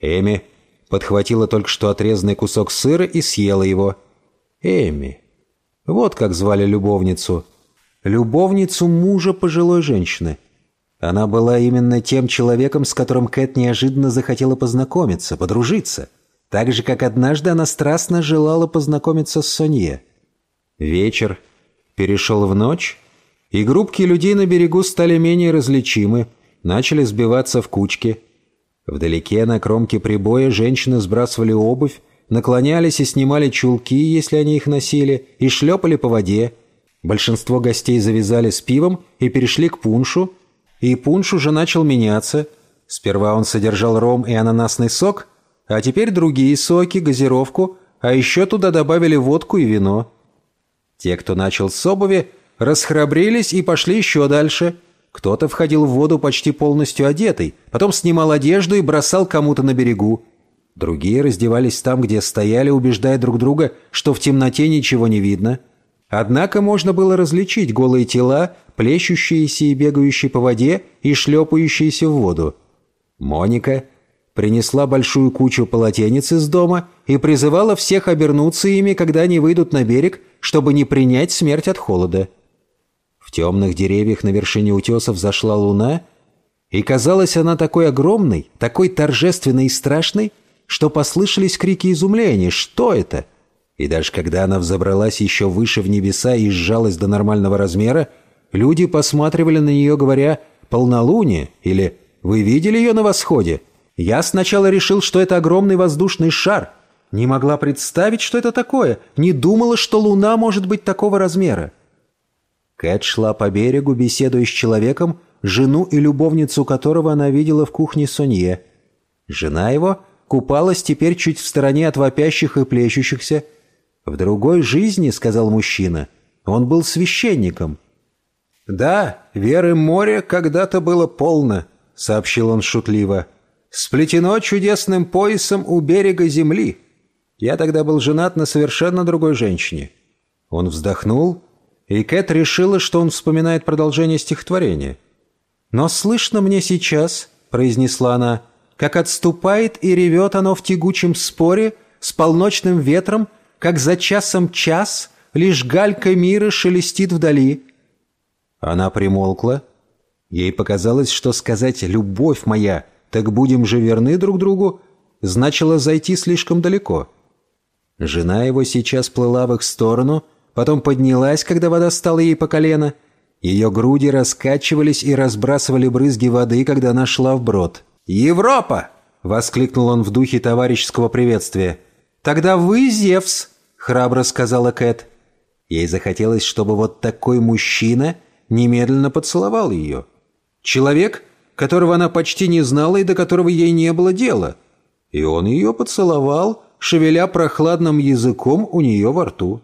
Эми подхватила только что отрезанный кусок сыра и съела его. Эми. Вот как звали любовницу. Любовницу мужа пожилой женщины. Она была именно тем человеком, с которым Кэт неожиданно захотела познакомиться, подружиться. Так же, как однажды она страстно желала познакомиться с Сонье. Вечер перешел в ночь, и группки людей на берегу стали менее различимы, начали сбиваться в кучки. Вдалеке на кромке прибоя женщины сбрасывали обувь, наклонялись и снимали чулки, если они их носили, и шлепали по воде. Большинство гостей завязали с пивом и перешли к пуншу, и пунш уже начал меняться. Сперва он содержал ром и ананасный сок, а теперь другие соки, газировку, а еще туда добавили водку и вино. Те, кто начал с обуви, расхрабрились и пошли еще дальше. Кто-то входил в воду почти полностью одетый, потом снимал одежду и бросал кому-то на берегу. Другие раздевались там, где стояли, убеждая друг друга, что в темноте ничего не видно. Однако можно было различить голые тела, плещущиеся и бегающие по воде и шлепающиеся в воду. Моника принесла большую кучу полотенец из дома и призывала всех обернуться ими, когда они выйдут на берег, чтобы не принять смерть от холода. В темных деревьях на вершине утесов зашла луна, и казалась она такой огромной, такой торжественной и страшной, что послышались крики изумления «Что это?». И даже когда она взобралась еще выше в небеса и сжалась до нормального размера, люди посматривали на нее, говоря «Полнолуние» или «Вы видели ее на восходе?». Я сначала решил, что это огромный воздушный шар. Не могла представить, что это такое. Не думала, что луна может быть такого размера. Кэт шла по берегу, беседуя с человеком, жену и любовницу которого она видела в кухне Сонье. Жена его купалась теперь чуть в стороне от вопящих и плещущихся. «В другой жизни, — сказал мужчина, — он был священником». «Да, веры море когда-то было полно», — сообщил он шутливо. «Сплетено чудесным поясом у берега земли. Я тогда был женат на совершенно другой женщине». Он вздохнул, и Кэт решила, что он вспоминает продолжение стихотворения. «Но слышно мне сейчас», — произнесла она, — «как отступает и ревет оно в тягучем споре с полночным ветром, как за часом час лишь галька мира шелестит вдали». Она примолкла. Ей показалось, что сказать «любовь моя, так будем же верны друг другу» значило зайти слишком далеко. Жена его сейчас плыла в их сторону, потом поднялась, когда вода стала ей по колено — ее груди раскачивались и разбрасывали брызги воды, когда она шла вброд. «Европа!» — воскликнул он в духе товарищеского приветствия. «Тогда вы Зевс!» — храбро сказала Кэт. Ей захотелось, чтобы вот такой мужчина немедленно поцеловал ее. Человек, которого она почти не знала и до которого ей не было дела. И он ее поцеловал, шевеля прохладным языком у нее во рту.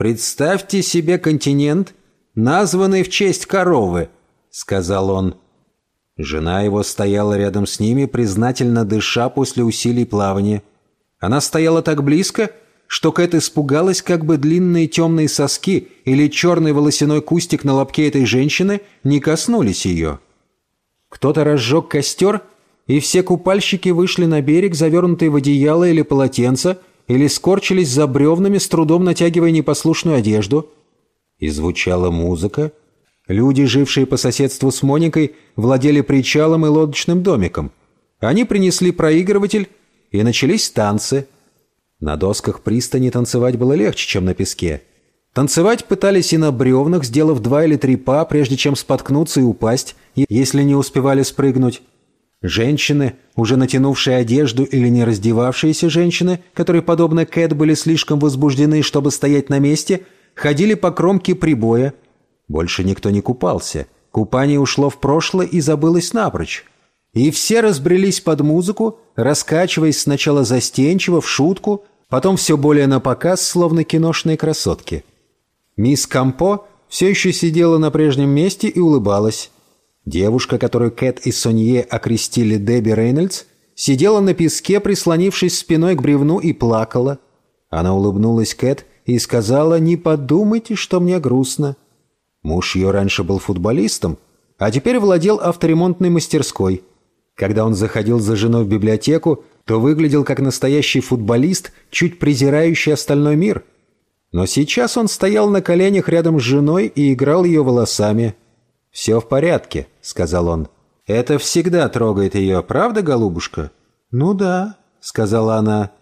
Представьте себе континент — названный в честь коровы», — сказал он. Жена его стояла рядом с ними, признательно дыша после усилий плавания. Она стояла так близко, что Кэт испугалась, как бы длинные темные соски или черный волосяной кустик на лобке этой женщины не коснулись ее. Кто-то разжег костер, и все купальщики вышли на берег, завернутые в одеяло или полотенце, или скорчились за бревнами, с трудом натягивая непослушную одежду — и звучала музыка. Люди, жившие по соседству с Моникой, владели причалом и лодочным домиком. Они принесли проигрыватель, и начались танцы. На досках пристани танцевать было легче, чем на песке. Танцевать пытались и на бревнах, сделав два или три па, прежде чем споткнуться и упасть, если не успевали спрыгнуть. Женщины, уже натянувшие одежду или не раздевавшиеся женщины, которые, подобно Кэт, были слишком возбуждены, чтобы стоять на месте – ходили по кромке прибоя. Больше никто не купался. Купание ушло в прошлое и забылось напрочь. И все разбрелись под музыку, раскачиваясь сначала застенчиво, в шутку, потом все более на показ, словно киношные красотки. Мисс Кампо все еще сидела на прежнем месте и улыбалась. Девушка, которую Кэт и Сонье окрестили Дебби Рейнольдс, сидела на песке, прислонившись спиной к бревну и плакала. Она улыбнулась Кэт и сказала, не подумайте, что мне грустно. Муж ее раньше был футболистом, а теперь владел авторемонтной мастерской. Когда он заходил за женой в библиотеку, то выглядел как настоящий футболист, чуть презирающий остальной мир. Но сейчас он стоял на коленях рядом с женой и играл ее волосами. «Все в порядке», — сказал он. «Это всегда трогает ее, правда, голубушка?» «Ну да», — сказала она.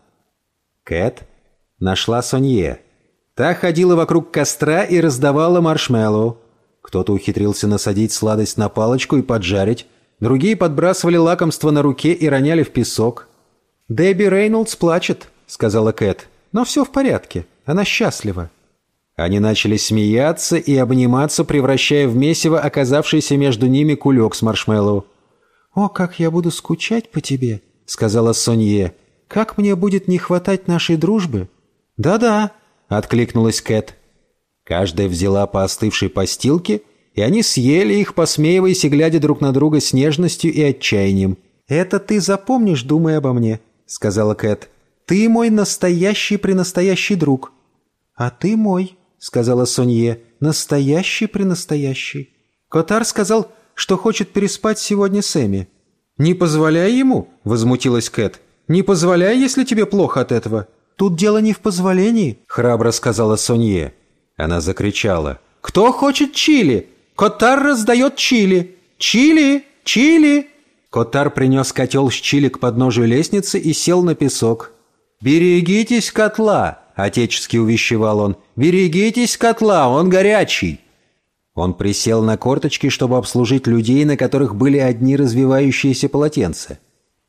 Кэт нашла Сонье. Та ходила вокруг костра и раздавала маршмеллоу. Кто-то ухитрился насадить сладость на палочку и поджарить, другие подбрасывали лакомство на руке и роняли в песок. «Дебби Рейнольдс плачет», — сказала Кэт, — «но все в порядке, она счастлива». Они начали смеяться и обниматься, превращая в месиво оказавшийся между ними кулек с маршмеллоу. «О, как я буду скучать по тебе», — сказала Сонье. «Как мне будет не хватать нашей дружбы?» «Да-да», — откликнулась Кэт. Каждая взяла по остывшей постилке, и они съели их, посмеиваясь и глядя друг на друга с нежностью и отчаянием. «Это ты запомнишь, думая обо мне», — сказала Кэт. «Ты мой настоящий-пренастоящий друг». «А ты мой», — сказала Сонье, — «настоящий-пренастоящий». Котар сказал, что хочет переспать сегодня с Эми. «Не позволяй ему», — возмутилась Кэт. «Не позволяй, если тебе плохо от этого». «Тут дело не в позволении», — храбро сказала Сонье. Она закричала. «Кто хочет чили? Котар раздает чили! Чили! Чили!» Котар принес котел с чили к подножию лестницы и сел на песок. «Берегитесь котла!» — отечески увещевал он. «Берегитесь котла, он горячий!» Он присел на корточки, чтобы обслужить людей, на которых были одни развивающиеся полотенца.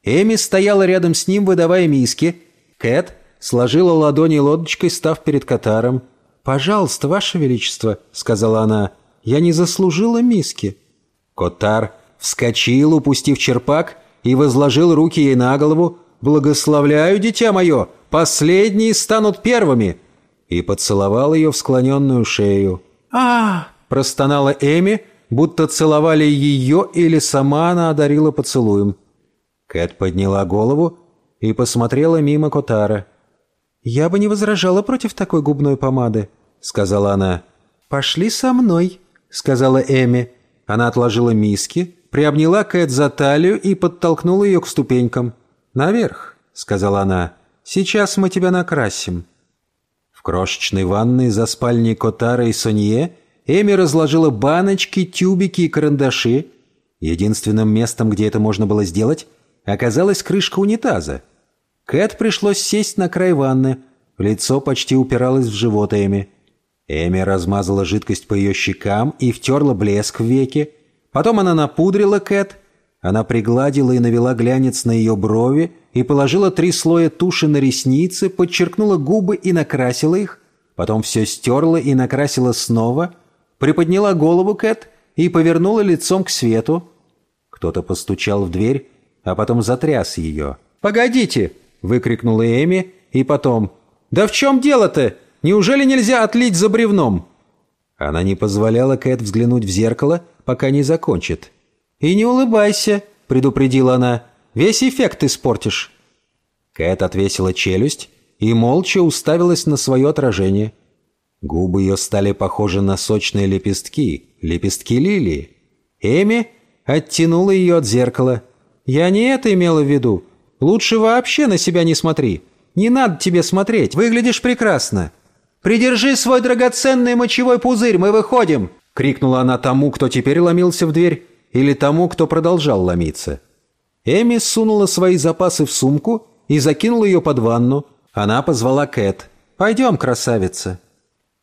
Эми стояла рядом с ним, выдавая миски. Кэт сложила ладони лодочкой, став перед Катаром. «Пожалуйста, Ваше Величество», — сказала она, — «я не заслужила миски». Котар вскочил, упустив черпак, и возложил руки ей на голову. «Благословляю, дитя мое! Последние станут первыми!» И поцеловал ее в склоненную шею. а простонала Эми, будто целовали ее или сама она одарила поцелуем. Кэт подняла голову и посмотрела мимо Котара. «Я бы не возражала против такой губной помады», — сказала она. «Пошли со мной», — сказала Эми. Она отложила миски, приобняла Кэт за талию и подтолкнула ее к ступенькам. «Наверх», — сказала она. «Сейчас мы тебя накрасим». В крошечной ванной за спальней Котара и Сонье Эми разложила баночки, тюбики и карандаши. Единственным местом, где это можно было сделать, оказалась крышка унитаза. Кэт пришлось сесть на край ванны. Лицо почти упиралось в живот Эми. Эми размазала жидкость по ее щекам и втерла блеск в веки. Потом она напудрила Кэт. Она пригладила и навела глянец на ее брови и положила три слоя туши на ресницы, подчеркнула губы и накрасила их. Потом все стерла и накрасила снова. Приподняла голову Кэт и повернула лицом к свету. Кто-то постучал в дверь, а потом затряс ее. «Погодите!» — выкрикнула Эми, и потом «Да в чем дело-то? Неужели нельзя отлить за бревном?» Она не позволяла Кэт взглянуть в зеркало, пока не закончит. «И не улыбайся», — предупредила она. «Весь эффект испортишь». Кэт отвесила челюсть и молча уставилась на свое отражение. Губы ее стали похожи на сочные лепестки, лепестки лилии. Эми оттянула ее от зеркала. «Я не это имела в виду. Лучше вообще на себя не смотри. Не надо тебе смотреть, выглядишь прекрасно. Придержи свой драгоценный мочевой пузырь, мы выходим!» — крикнула она тому, кто теперь ломился в дверь, или тому, кто продолжал ломиться. Эми сунула свои запасы в сумку и закинула ее под ванну. Она позвала Кэт. «Пойдем, красавица».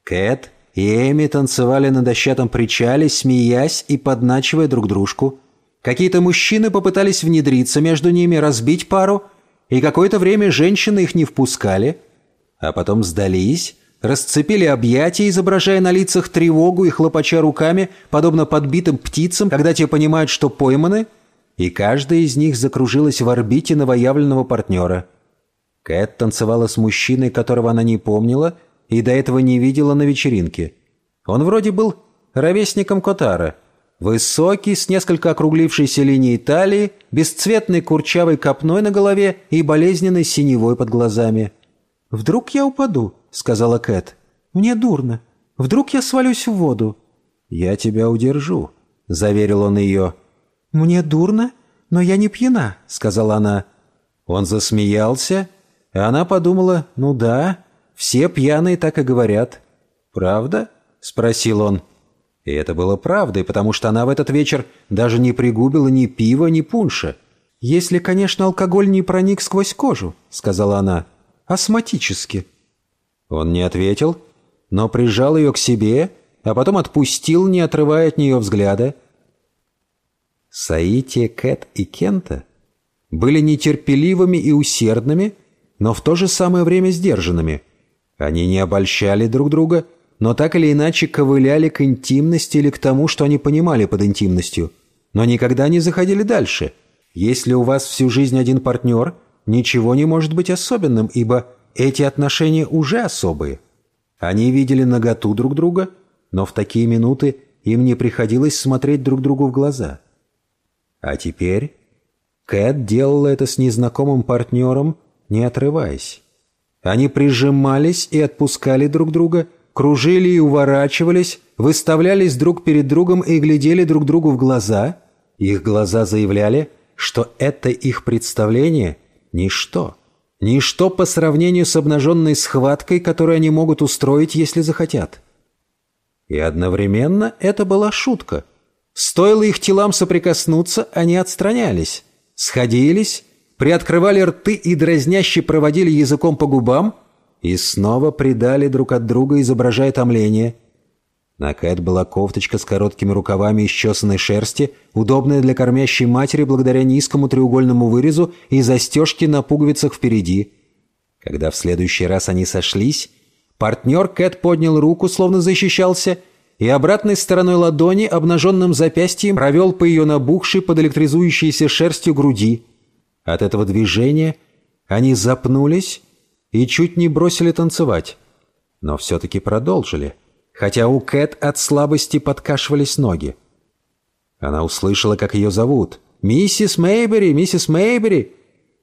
Кэт и Эми танцевали на дощатом причале, смеясь и подначивая друг дружку. Какие-то мужчины попытались внедриться между ними, разбить пару — и какое-то время женщины их не впускали, а потом сдались, расцепили объятия, изображая на лицах тревогу и хлопача руками, подобно подбитым птицам, когда те понимают, что пойманы, и каждая из них закружилась в орбите новоявленного партнера. Кэт танцевала с мужчиной, которого она не помнила и до этого не видела на вечеринке. Он вроде был ровесником Котара — Высокий, с несколько округлившейся линией талии, бесцветной курчавой копной на голове и болезненной синевой под глазами. «Вдруг я упаду?» — сказала Кэт. «Мне дурно. Вдруг я свалюсь в воду?» «Я тебя удержу», — заверил он ее. «Мне дурно, но я не пьяна», — сказала она. Он засмеялся, и она подумала, «Ну да, все пьяные так и говорят». «Правда?» — спросил он. И это было правдой, потому что она в этот вечер даже не пригубила ни пива, ни пунша. «Если, конечно, алкоголь не проник сквозь кожу», — сказала она, — «астматически». Он не ответил, но прижал ее к себе, а потом отпустил, не отрывая от нее взгляда. Саити, Кэт и Кента были нетерпеливыми и усердными, но в то же самое время сдержанными. Они не обольщали друг друга — но так или иначе ковыляли к интимности или к тому, что они понимали под интимностью, но никогда не заходили дальше. Если у вас всю жизнь один партнер, ничего не может быть особенным, ибо эти отношения уже особые. Они видели наготу друг друга, но в такие минуты им не приходилось смотреть друг другу в глаза. А теперь Кэт делала это с незнакомым партнером, не отрываясь. Они прижимались и отпускали друг друга, кружили и уворачивались, выставлялись друг перед другом и глядели друг другу в глаза. Их глаза заявляли что это их представление – ничто. Ничто по сравнению с обнаженной схваткой, которую они могут устроить, если захотят. И одновременно это была шутка. Стоило их телам соприкоснуться, они отстранялись, сходились, приоткрывали рты и дразняще проводили языком по губам и снова предали друг от друга, изображая томление – на Кэт была кофточка с короткими рукавами из чесанной шерсти, удобная для кормящей матери благодаря низкому треугольному вырезу и застежке на пуговицах впереди. Когда в следующий раз они сошлись, партнер Кэт поднял руку, словно защищался, и обратной стороной ладони обнаженным запястьем провел по ее набухшей под электризующейся шерстью груди. От этого движения они запнулись и чуть не бросили танцевать, но все-таки продолжили — хотя у Кэт от слабости подкашивались ноги. Она услышала, как ее зовут. «Миссис Мейбери! Миссис Мейбери!»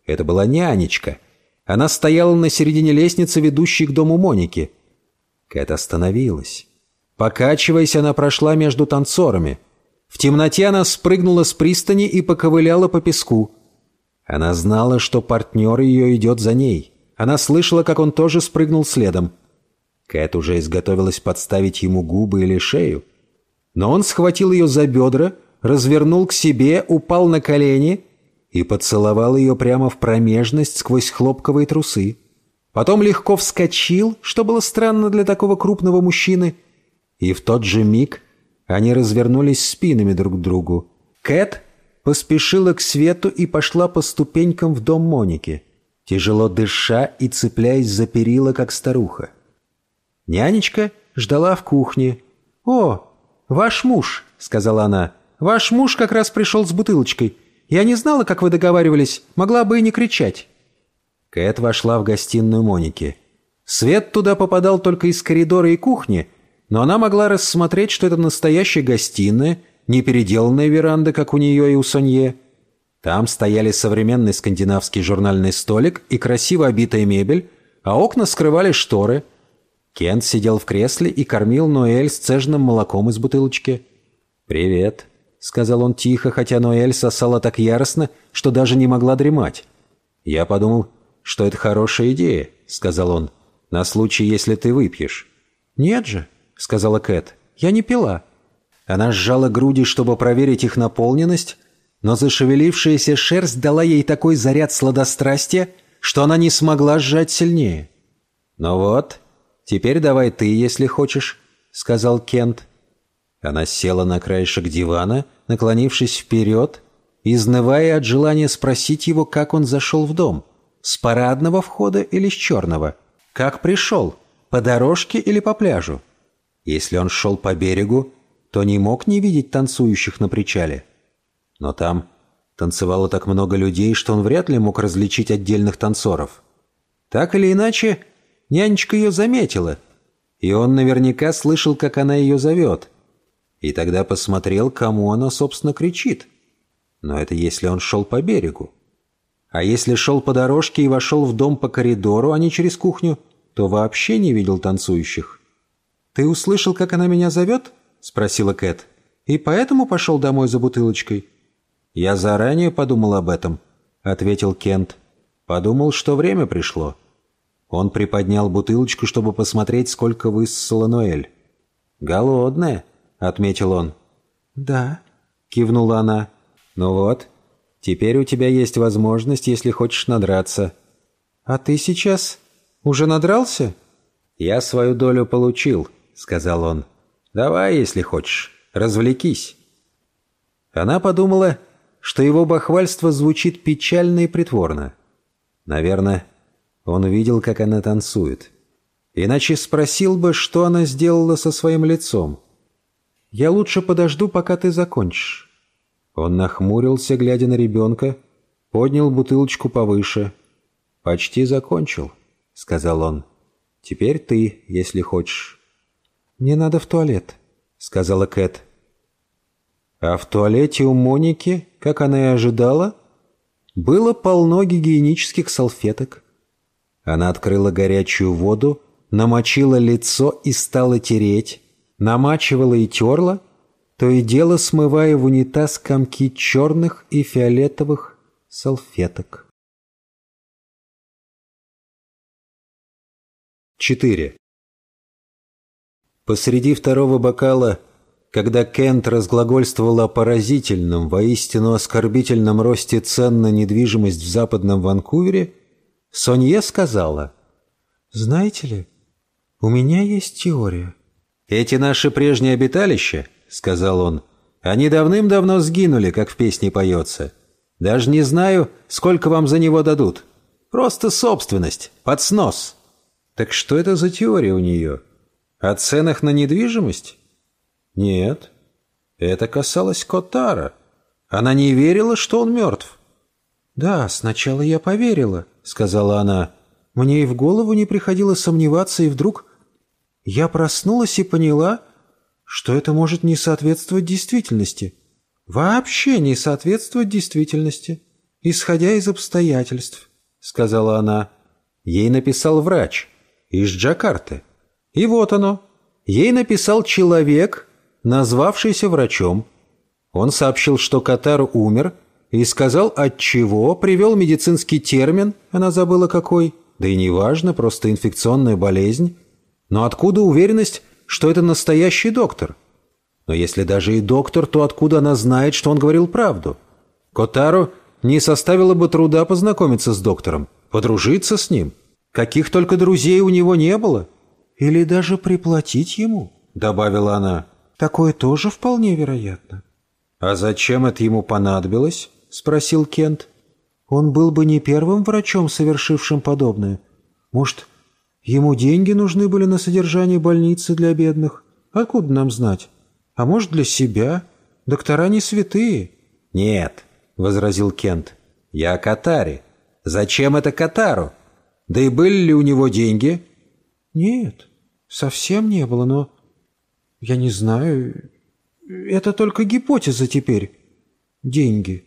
Это была нянечка. Она стояла на середине лестницы, ведущей к дому Моники. Кэт остановилась. Покачиваясь, она прошла между танцорами. В темноте она спрыгнула с пристани и поковыляла по песку. Она знала, что партнер ее идет за ней. Она слышала, как он тоже спрыгнул следом. Кэт уже изготовилась подставить ему губы или шею. Но он схватил ее за бедра, развернул к себе, упал на колени и поцеловал ее прямо в промежность сквозь хлопковые трусы. Потом легко вскочил, что было странно для такого крупного мужчины, и в тот же миг они развернулись спинами друг к другу. Кэт поспешила к свету и пошла по ступенькам в дом Моники, тяжело дыша и цепляясь за перила, как старуха. Нянечка ждала в кухне. «О, ваш муж», — сказала она. «Ваш муж как раз пришел с бутылочкой. Я не знала, как вы договаривались, могла бы и не кричать». Кэт вошла в гостиную Моники. Свет туда попадал только из коридора и кухни, но она могла рассмотреть, что это настоящая гостиная, не переделанная веранда, как у нее и у Сонье. Там стояли современный скандинавский журнальный столик и красиво обитая мебель, а окна скрывали шторы — Кент сидел в кресле и кормил Ноэль с цежным молоком из бутылочки. «Привет», — сказал он тихо, хотя Ноэль сосала так яростно, что даже не могла дремать. «Я подумал, что это хорошая идея», — сказал он, — «на случай, если ты выпьешь». «Нет же», — сказала Кэт, — «я не пила». Она сжала груди, чтобы проверить их наполненность, но зашевелившаяся шерсть дала ей такой заряд сладострастия, что она не смогла сжать сильнее. «Ну вот», «Теперь давай ты, если хочешь», — сказал Кент. Она села на краешек дивана, наклонившись вперед, изнывая от желания спросить его, как он зашел в дом. С парадного входа или с черного? Как пришел? По дорожке или по пляжу? Если он шел по берегу, то не мог не видеть танцующих на причале. Но там танцевало так много людей, что он вряд ли мог различить отдельных танцоров. Так или иначе, Нянечка ее заметила, и он наверняка слышал, как она ее зовет. И тогда посмотрел, кому она, собственно, кричит. Но это если он шел по берегу. А если шел по дорожке и вошел в дом по коридору, а не через кухню, то вообще не видел танцующих. «Ты услышал, как она меня зовет?» — спросила Кэт. «И поэтому пошел домой за бутылочкой?» «Я заранее подумал об этом», — ответил Кент. «Подумал, что время пришло». Он приподнял бутылочку, чтобы посмотреть, сколько высосала Ноэль. «Голодная», — отметил он. «Да», — кивнула она. «Ну вот, теперь у тебя есть возможность, если хочешь надраться». «А ты сейчас уже надрался?» «Я свою долю получил», — сказал он. «Давай, если хочешь, развлекись». Она подумала, что его бахвальство звучит печально и притворно. Наверное, он видел, как она танцует. Иначе спросил бы, что она сделала со своим лицом. «Я лучше подожду, пока ты закончишь». Он нахмурился, глядя на ребенка, поднял бутылочку повыше. «Почти закончил», — сказал он. «Теперь ты, если хочешь». «Мне надо в туалет», — сказала Кэт. А в туалете у Моники, как она и ожидала, было полно гигиенических салфеток. Она открыла горячую воду, намочила лицо и стала тереть, намачивала и терла. то и дело смывая в унитаз комки черных и фиолетовых салфеток. 4. Посреди второго бокала, когда Кент разглагольствовал о поразительном, воистину оскорбительном росте цен на недвижимость в западном Ванкувере, Сонье сказала, «Знаете ли, у меня есть теория». «Эти наши прежние обиталища, — сказал он, — они давным-давно сгинули, как в песне поется. Даже не знаю, сколько вам за него дадут. Просто собственность, под снос». «Так что это за теория у нее? О ценах на недвижимость?» «Нет, это касалось Котара. Она не верила, что он мертв». «Да, сначала я поверила», — сказала она. «Мне и в голову не приходило сомневаться, и вдруг я проснулась и поняла, что это может не соответствовать действительности. Вообще не соответствовать действительности, исходя из обстоятельств», — сказала она. Ей написал врач из Джакарты. И вот оно. Ей написал человек, назвавшийся врачом. Он сообщил, что Катар умер, и сказал, от чего, привел медицинский термин, она забыла какой, да и неважно, просто инфекционная болезнь. Но откуда уверенность, что это настоящий доктор? Но если даже и доктор, то откуда она знает, что он говорил правду? Котару не составило бы труда познакомиться с доктором, подружиться с ним – Каких только друзей у него не было. Или даже приплатить ему, добавила она. Такое тоже вполне вероятно. А зачем это ему понадобилось? Спросил Кент. Он был бы не первым врачом, совершившим подобное. Может, ему деньги нужны были на содержание больницы для бедных? Откуда нам знать? А может, для себя? Доктора не святые. Нет, возразил Кент. Я о Катаре. Зачем это Катару? Да и были ли у него деньги? Нет, совсем не было, но... Я не знаю. Это только гипотеза теперь. Деньги.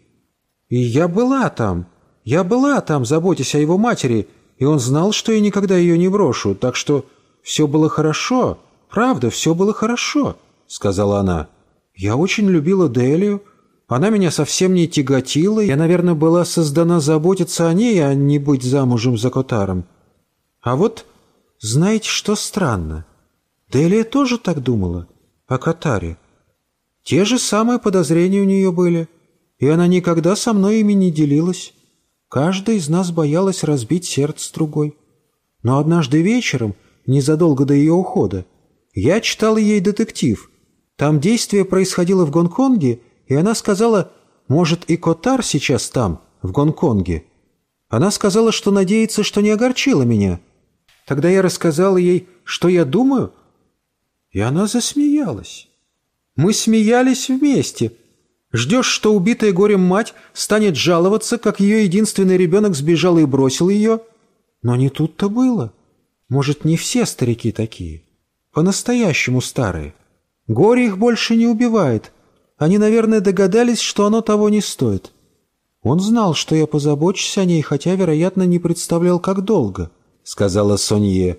И я была там. Я была там, заботясь о его матери, и он знал, что я никогда ее не брошу, так что все было хорошо. Правда, все было хорошо, сказала она. Я очень любила Делию, она меня совсем не тяготила, я, наверное, была создана заботиться о ней, а не быть замужем за Котаром. А вот, знаете, что странно? Делия тоже так думала о Катаре. Те же самые подозрения у нее были, и она никогда со мной ими не делилась. Каждая из нас боялась разбить сердце другой. Но однажды вечером, незадолго до ее ухода, я читала ей детектив. Там действие происходило в Гонконге, и она сказала, может, и Котар сейчас там, в Гонконге. Она сказала, что надеется, что не огорчила меня. Тогда я рассказала ей, что я думаю, и она засмеялась. Мы смеялись вместе. Ждешь, что убитая горем мать станет жаловаться, как ее единственный ребенок сбежал и бросил ее? Но не тут-то было. Может, не все старики такие. По-настоящему старые. Горе их больше не убивает, они, наверное, догадались, что оно того не стоит. Он знал, что я позабочусь о ней, хотя, вероятно, не представлял, как долго», — сказала Сонье.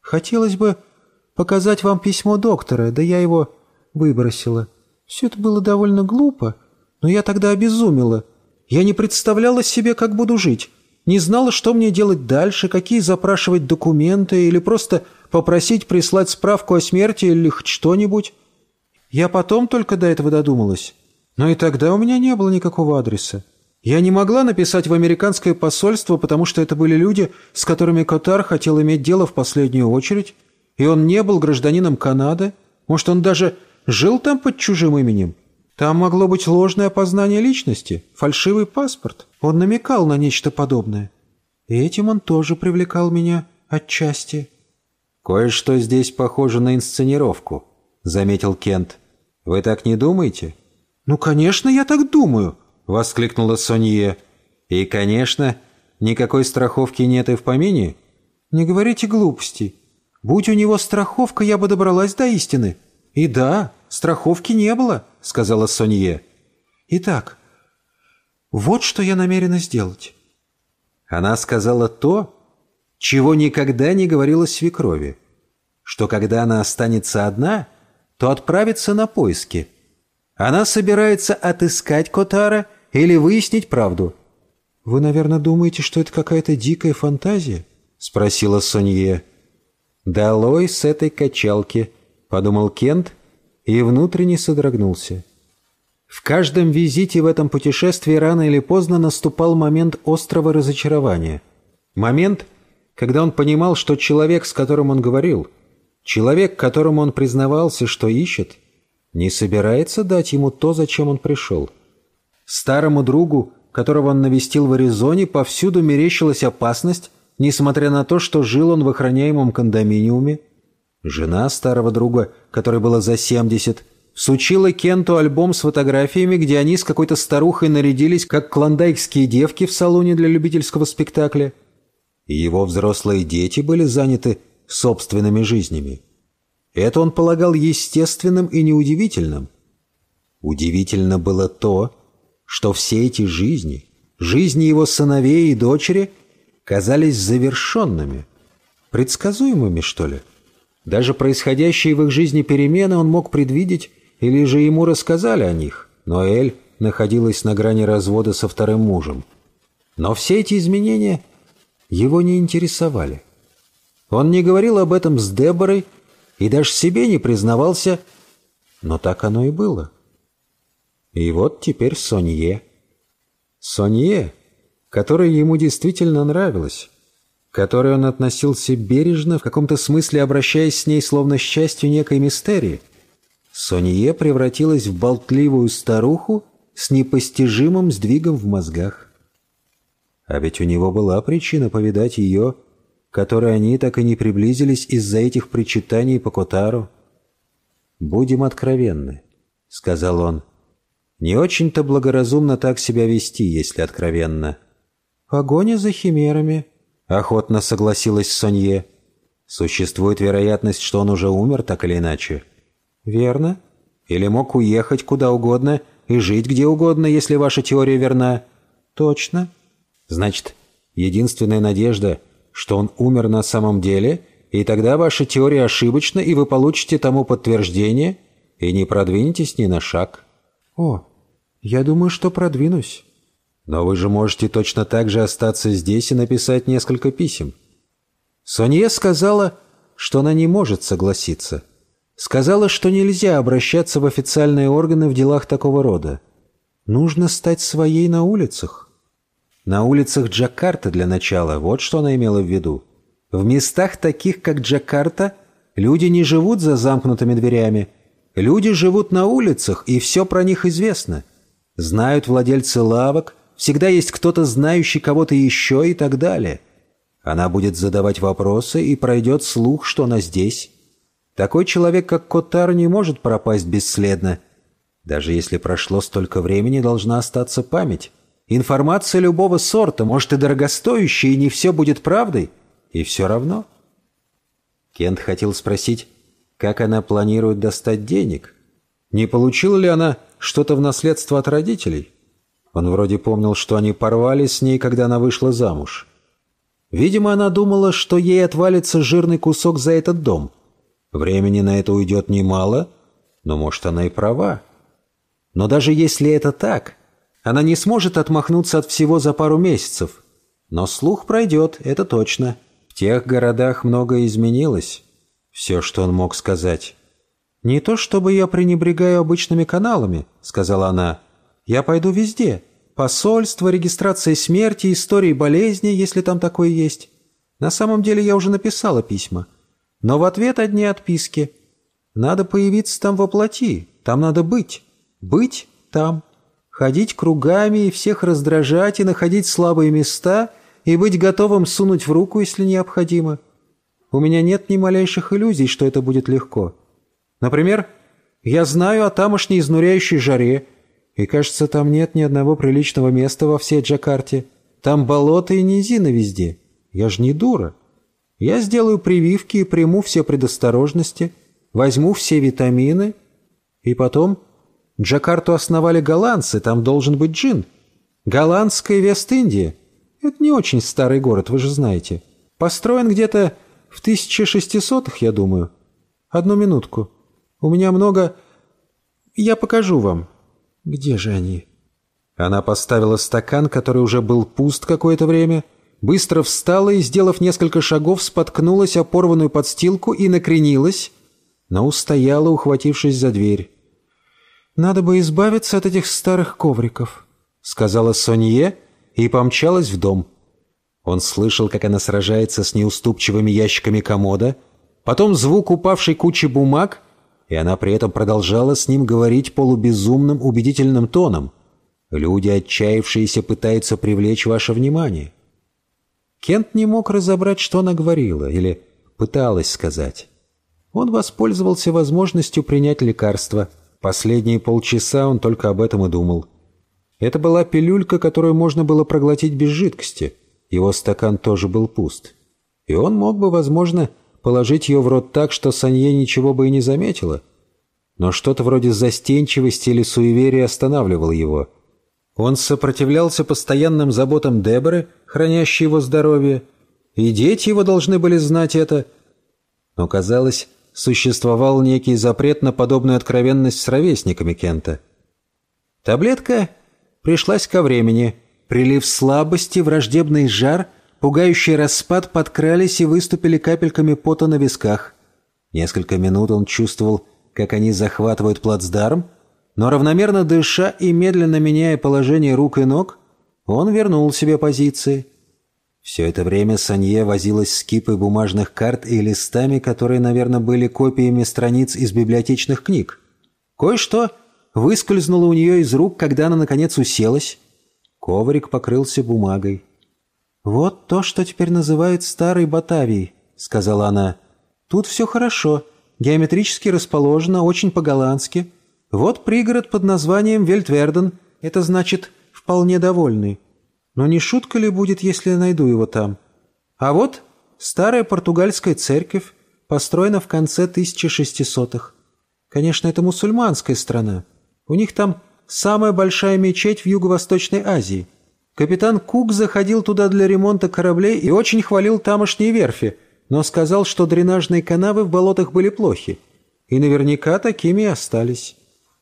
«Хотелось бы показать вам письмо доктора, да я его выбросила. Все это было довольно глупо, но я тогда обезумела. Я не представляла себе, как буду жить. Не знала, что мне делать дальше, какие запрашивать документы или просто попросить прислать справку о смерти или хоть что-нибудь. Я потом только до этого додумалась. Но и тогда у меня не было никакого адреса. Я не могла написать в американское посольство, потому что это были люди, с которыми Катар хотел иметь дело в последнюю очередь, и он не был гражданином Канады. Может, он даже жил там под чужим именем? Там могло быть ложное опознание личности, фальшивый паспорт. Он намекал на нечто подобное. И этим он тоже привлекал меня отчасти. «Кое-что здесь похоже на инсценировку», — заметил Кент. Вы так не думаете?» «Ну, конечно, я так думаю», — воскликнула Сонье. «И, конечно, никакой страховки нет и в помине?» «Не говорите глупостей. Будь у него страховка, я бы добралась до истины». «И да, страховки не было», — сказала Сонье. «Итак, вот что я намерена сделать». Она сказала то, чего никогда не говорила свекрови, что когда она останется одна — то отправится на поиски. Она собирается отыскать Котара или выяснить правду. «Вы, наверное, думаете, что это какая-то дикая фантазия?» — спросила Сонье. «Долой с этой качалки», — подумал Кент и внутренне содрогнулся. В каждом визите в этом путешествии рано или поздно наступал момент острого разочарования. Момент, когда он понимал, что человек, с которым он говорил, человек, которому он признавался, что ищет, не собирается дать ему то, зачем он пришел. Старому другу, которого он навестил в Аризоне, повсюду мерещилась опасность, несмотря на то, что жил он в охраняемом кондоминиуме. Жена старого друга, которой было за 70, всучила Кенту альбом с фотографиями, где они с какой-то старухой нарядились, как клондайкские девки в салоне для любительского спектакля. И его взрослые дети были заняты собственными жизнями. Это он полагал естественным и неудивительным. Удивительно было то, что все эти жизни, жизни его сыновей и дочери, казались завершенными, предсказуемыми, что ли. Даже происходящие в их жизни перемены он мог предвидеть или же ему рассказали о них, но Эль находилась на грани развода со вторым мужем. Но все эти изменения его не интересовали. Он не говорил об этом с Деборой и даже себе не признавался, но так оно и было. И вот теперь Сонье. Сонье, которая ему действительно нравилась, которой он относился бережно, в каком-то смысле обращаясь с ней словно счастью некой мистерии – Сонье превратилась в болтливую старуху с непостижимым сдвигом в мозгах. А ведь у него была причина повидать ее, которой они так и не приблизились из-за этих причитаний по Котару. «Будем откровенны», — сказал он. «Не очень-то благоразумно так себя вести, если откровенно». «Погоня за химерами», — охотно согласилась Сонье. «Существует вероятность, что он уже умер, так или иначе». «Верно. Или мог уехать куда угодно и жить где угодно, если ваша теория верна?» «Точно». «Значит, единственная надежда, что он умер на самом деле, и тогда ваша теория ошибочна, и вы получите тому подтверждение, и не продвинетесь ни на шаг». «О, я думаю, что продвинусь». «Но вы же можете точно так же остаться здесь и написать несколько писем». Сонье сказала, что она не может согласиться – Сказала, что нельзя обращаться в официальные органы в делах такого рода. Нужно стать своей на улицах. На улицах Джакарта для начала, вот что она имела в виду. В местах таких, как Джакарта, люди не живут за замкнутыми дверями. Люди живут на улицах, и все про них известно. Знают владельцы лавок, всегда есть кто-то знающий кого-то еще и так далее. Она будет задавать вопросы, и пройдет слух, что она здесь. Такой человек, как Котар, не может пропасть бесследно. Даже если прошло столько времени, должна остаться память. Информация любого сорта, может и дорогостоящая, и не все будет правдой. И все равно. Кент хотел спросить, как она планирует достать денег. Не получила ли она что-то в наследство от родителей? Он вроде помнил, что они порвали с ней, когда она вышла замуж. Видимо, она думала, что ей отвалится жирный кусок за этот дом – Времени на это уйдет немало, но, может, она и права. Но даже если это так, она не сможет отмахнуться от всего за пару месяцев. Но слух пройдет, это точно. В тех городах многое изменилось. Все, что он мог сказать. «Не то чтобы я пренебрегаю обычными каналами», — сказала она. «Я пойду везде. Посольство, регистрация смерти, истории болезни, если там такое есть. На самом деле я уже написала письма. Но в ответ одни отписки. Надо появиться там во плоти, там надо быть. Быть там. Ходить кругами и всех раздражать, и находить слабые места, и быть готовым сунуть в руку, если необходимо. У меня нет ни малейших иллюзий, что это будет легко. Например, я знаю о тамошней изнуряющей жаре, и, кажется, там нет ни одного приличного места во всей Джакарте. Там болото и низины везде. Я же не дура. Я сделаю прививки и приму все предосторожности, возьму все витамины. И потом... Джакарту основали голландцы, там должен быть джин. Голландская Вест-Индия. Это не очень старый город, вы же знаете. Построен где-то в 1600-х, я думаю. Одну минутку. У меня много... Я покажу вам. Где же они?» Она поставила стакан, который уже был пуст какое-то время, быстро встала и, сделав несколько шагов, споткнулась о порванную подстилку и накренилась, но устояла, ухватившись за дверь. «Надо бы избавиться от этих старых ковриков», — сказала Сонье и помчалась в дом. Он слышал, как она сражается с неуступчивыми ящиками комода, потом звук упавшей кучи бумаг, и она при этом продолжала с ним говорить полубезумным убедительным тоном. «Люди, отчаявшиеся, пытаются привлечь ваше внимание». Кент не мог разобрать, что она говорила или пыталась сказать. Он воспользовался возможностью принять лекарство. Последние полчаса он только об этом и думал. Это была пилюлька, которую можно было проглотить без жидкости. Его стакан тоже был пуст. И он мог бы, возможно, положить ее в рот так, что Санье ничего бы и не заметила. Но что-то вроде застенчивости или суеверия останавливало его. Он сопротивлялся постоянным заботам Деборы, хранящей его здоровье, и дети его должны были знать это. Но, казалось, существовал некий запрет на подобную откровенность с ровесниками Кента. Таблетка пришлась ко времени. Прилив слабости, враждебный жар, пугающий распад подкрались и выступили капельками пота на висках. Несколько минут он чувствовал, как они захватывают плацдарм, но равномерно дыша и медленно меняя положение рук и ног, он вернул себе позиции. Все это время Санье возилась с кипой бумажных карт и листами, которые, наверное, были копиями страниц из библиотечных книг. Кое-что выскользнуло у нее из рук, когда она, наконец, уселась. Коврик покрылся бумагой. «Вот то, что теперь называют Старой Батавией», — сказала она. «Тут все хорошо, геометрически расположено, очень по-голландски. Вот пригород под названием Вельтверден, это значит «вполне довольный». Но не шутка ли будет, если я найду его там? А вот старая португальская церковь, построена в конце 1600-х. Конечно, это мусульманская страна. У них там самая большая мечеть в Юго-Восточной Азии. Капитан Кук заходил туда для ремонта кораблей и очень хвалил тамошние верфи, но сказал, что дренажные канавы в болотах были плохи. И наверняка такими и остались.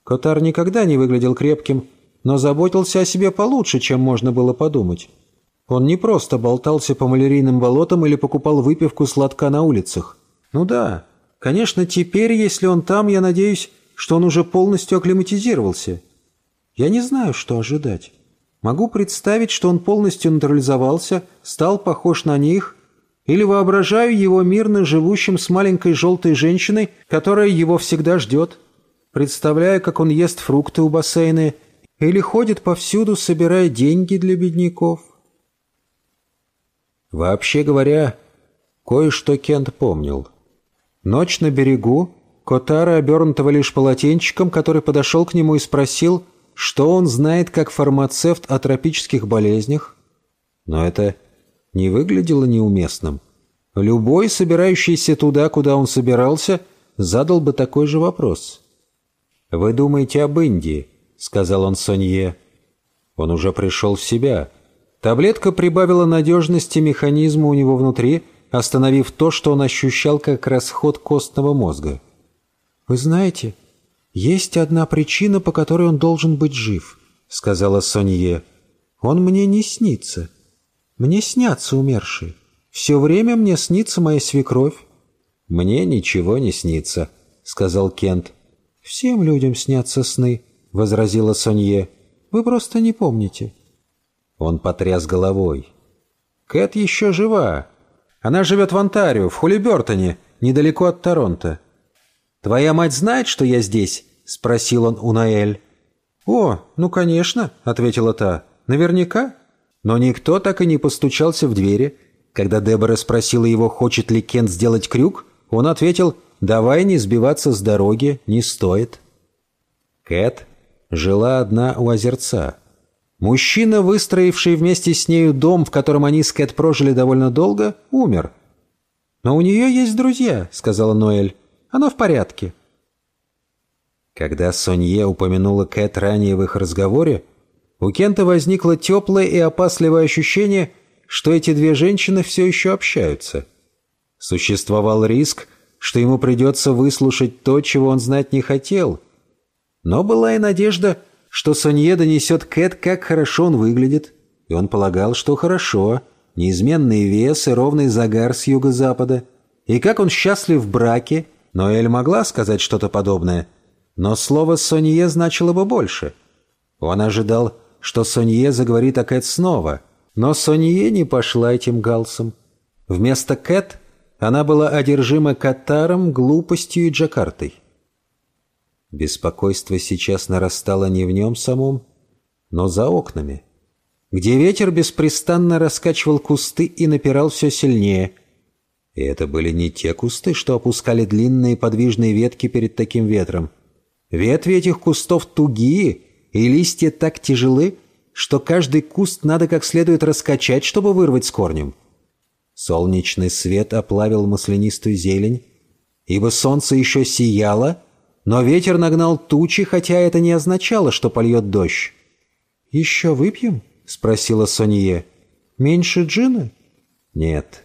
Котар никогда не выглядел крепким, но заботился о себе получше, чем можно было подумать. Он не просто болтался по малярийным болотам или покупал выпивку сладка на улицах. Ну да, конечно, теперь, если он там, я надеюсь, что он уже полностью акклиматизировался. Я не знаю, что ожидать. Могу представить, что он полностью натурализовался, стал похож на них, или воображаю его мирно живущим с маленькой желтой женщиной, которая его всегда ждет. Представляю, как он ест фрукты у бассейна или ходит повсюду, собирая деньги для бедняков. Вообще говоря, кое-что Кент помнил. Ночь на берегу, Котара, обернутого лишь полотенчиком, который подошел к нему и спросил, что он знает как фармацевт о тропических болезнях. Но это не выглядело неуместным. Любой, собирающийся туда, куда он собирался, задал бы такой же вопрос. «Вы думаете об Индии?» сказал он Сонье. Он уже пришел в себя. Таблетка прибавила надежности механизму у него внутри, остановив то, что он ощущал как расход костного мозга. «Вы знаете, есть одна причина, по которой он должен быть жив», — сказала Сонье. «Он мне не снится. Мне снятся умершие. Все время мне снится моя свекровь». «Мне ничего не снится», — сказал Кент. «Всем людям снятся сны», — возразила Сонье. «Вы просто не помните». Он потряс головой. «Кэт еще жива. Она живет в Онтарио, в Хулибертоне, недалеко от Торонто». «Твоя мать знает, что я здесь?» — спросил он у Наэль. «О, ну, конечно», — ответила та. «Наверняка». Но никто так и не постучался в двери. Когда Дебора спросила его, хочет ли Кент сделать крюк, он ответил, «Давай не сбиваться с дороги, не стоит». Кэт жила одна у озерца. Мужчина, выстроивший вместе с нею дом, в котором они с Кэт прожили довольно долго, умер. «Но у нее есть друзья», — сказала Ноэль. «Она в порядке». Когда Сонье упомянула Кэт ранее в их разговоре, у Кента возникло теплое и опасливое ощущение, что эти две женщины все еще общаются. Существовал риск, что ему придется выслушать то, чего он знать не хотел — Но была и надежда, что Сонье донесет Кэт, как хорошо он выглядит, и он полагал, что хорошо, неизменный вес и ровный загар с юго-запада, и как он счастлив в браке, но Эль могла сказать что-то подобное, но слово Сонье значило бы больше. Он ожидал, что Сонье заговорит о Кэт снова, но Сонье не пошла этим галсом. Вместо Кэт она была одержима Катаром, глупостью и Джакартой. Беспокойство сейчас нарастало не в нем самом, но за окнами, где ветер беспрестанно раскачивал кусты и напирал все сильнее. И это были не те кусты, что опускали длинные подвижные ветки перед таким ветром. Ветви этих кустов тугие, и листья так тяжелы, что каждый куст надо как следует раскачать, чтобы вырвать с корнем. Солнечный свет оплавил маслянистую зелень, ибо солнце еще сияло, но ветер нагнал тучи, хотя это не означало, что польет дождь. «Еще выпьем?» — спросила Сонье. «Меньше джина?» «Нет».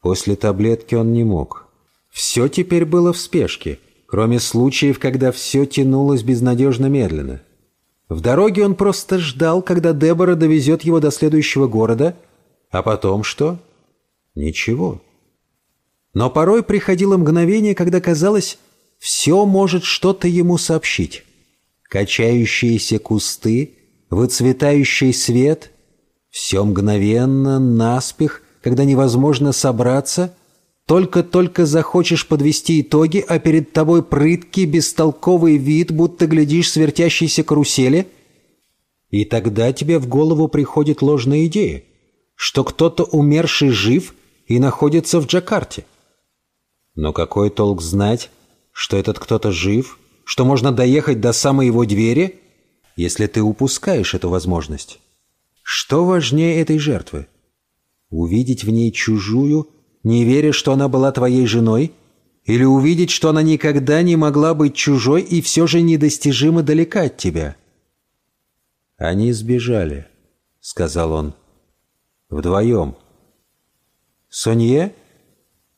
После таблетки он не мог. Все теперь было в спешке, кроме случаев, когда все тянулось безнадежно медленно. В дороге он просто ждал, когда Дебора довезет его до следующего города, а потом что? Ничего. Но порой приходило мгновение, когда казалось, все может что-то ему сообщить. Качающиеся кусты, выцветающий свет, все мгновенно, наспех, когда невозможно собраться, только-только захочешь подвести итоги, а перед тобой прыткий, бестолковый вид, будто глядишь с вертящейся карусели, и тогда тебе в голову приходит ложная идея, что кто-то умерший жив и находится в Джакарте. Но какой толк знать, что этот кто-то жив, что можно доехать до самой его двери, если ты упускаешь эту возможность? Что важнее этой жертвы? Увидеть в ней чужую, не веря, что она была твоей женой, или увидеть, что она никогда не могла быть чужой и все же недостижимо далека от тебя? «Они сбежали», — сказал он. «Вдвоем». Сонье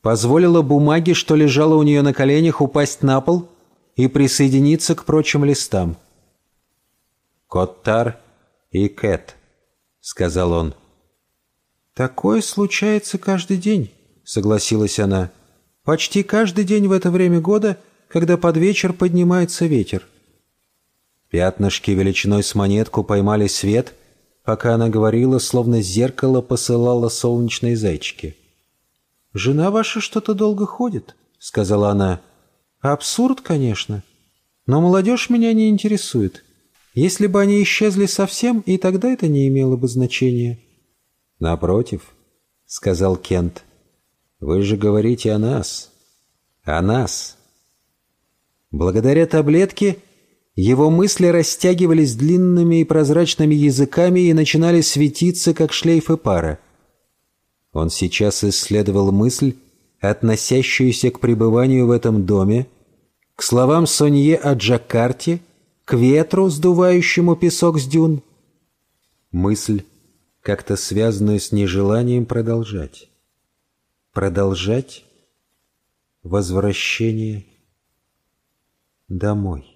позволила бумаге, что лежала у нее на коленях, упасть на пол и присоединиться к прочим листам. «Коттар и Кэт», — сказал он. «Такое случается каждый день», — согласилась она. «Почти каждый день в это время года, когда под вечер поднимается ветер». Пятнышки величиной с монетку поймали свет, пока она говорила, словно зеркало посылало солнечные зайчики. «Жена ваша что-то долго ходит», — сказала она. «Абсурд, конечно. Но молодежь меня не интересует. Если бы они исчезли совсем, и тогда это не имело бы значения». «Напротив», — сказал Кент, — «вы же говорите о нас. О нас». Благодаря таблетке его мысли растягивались длинными и прозрачными языками и начинали светиться, как шлейфы пара. Он сейчас исследовал мысль, относящуюся к пребыванию в этом доме, к словам Сонье о Джакарте, к ветру, сдувающему песок с дюн. Мысль, как-то связанную с нежеланием продолжать. Продолжать возвращение домой.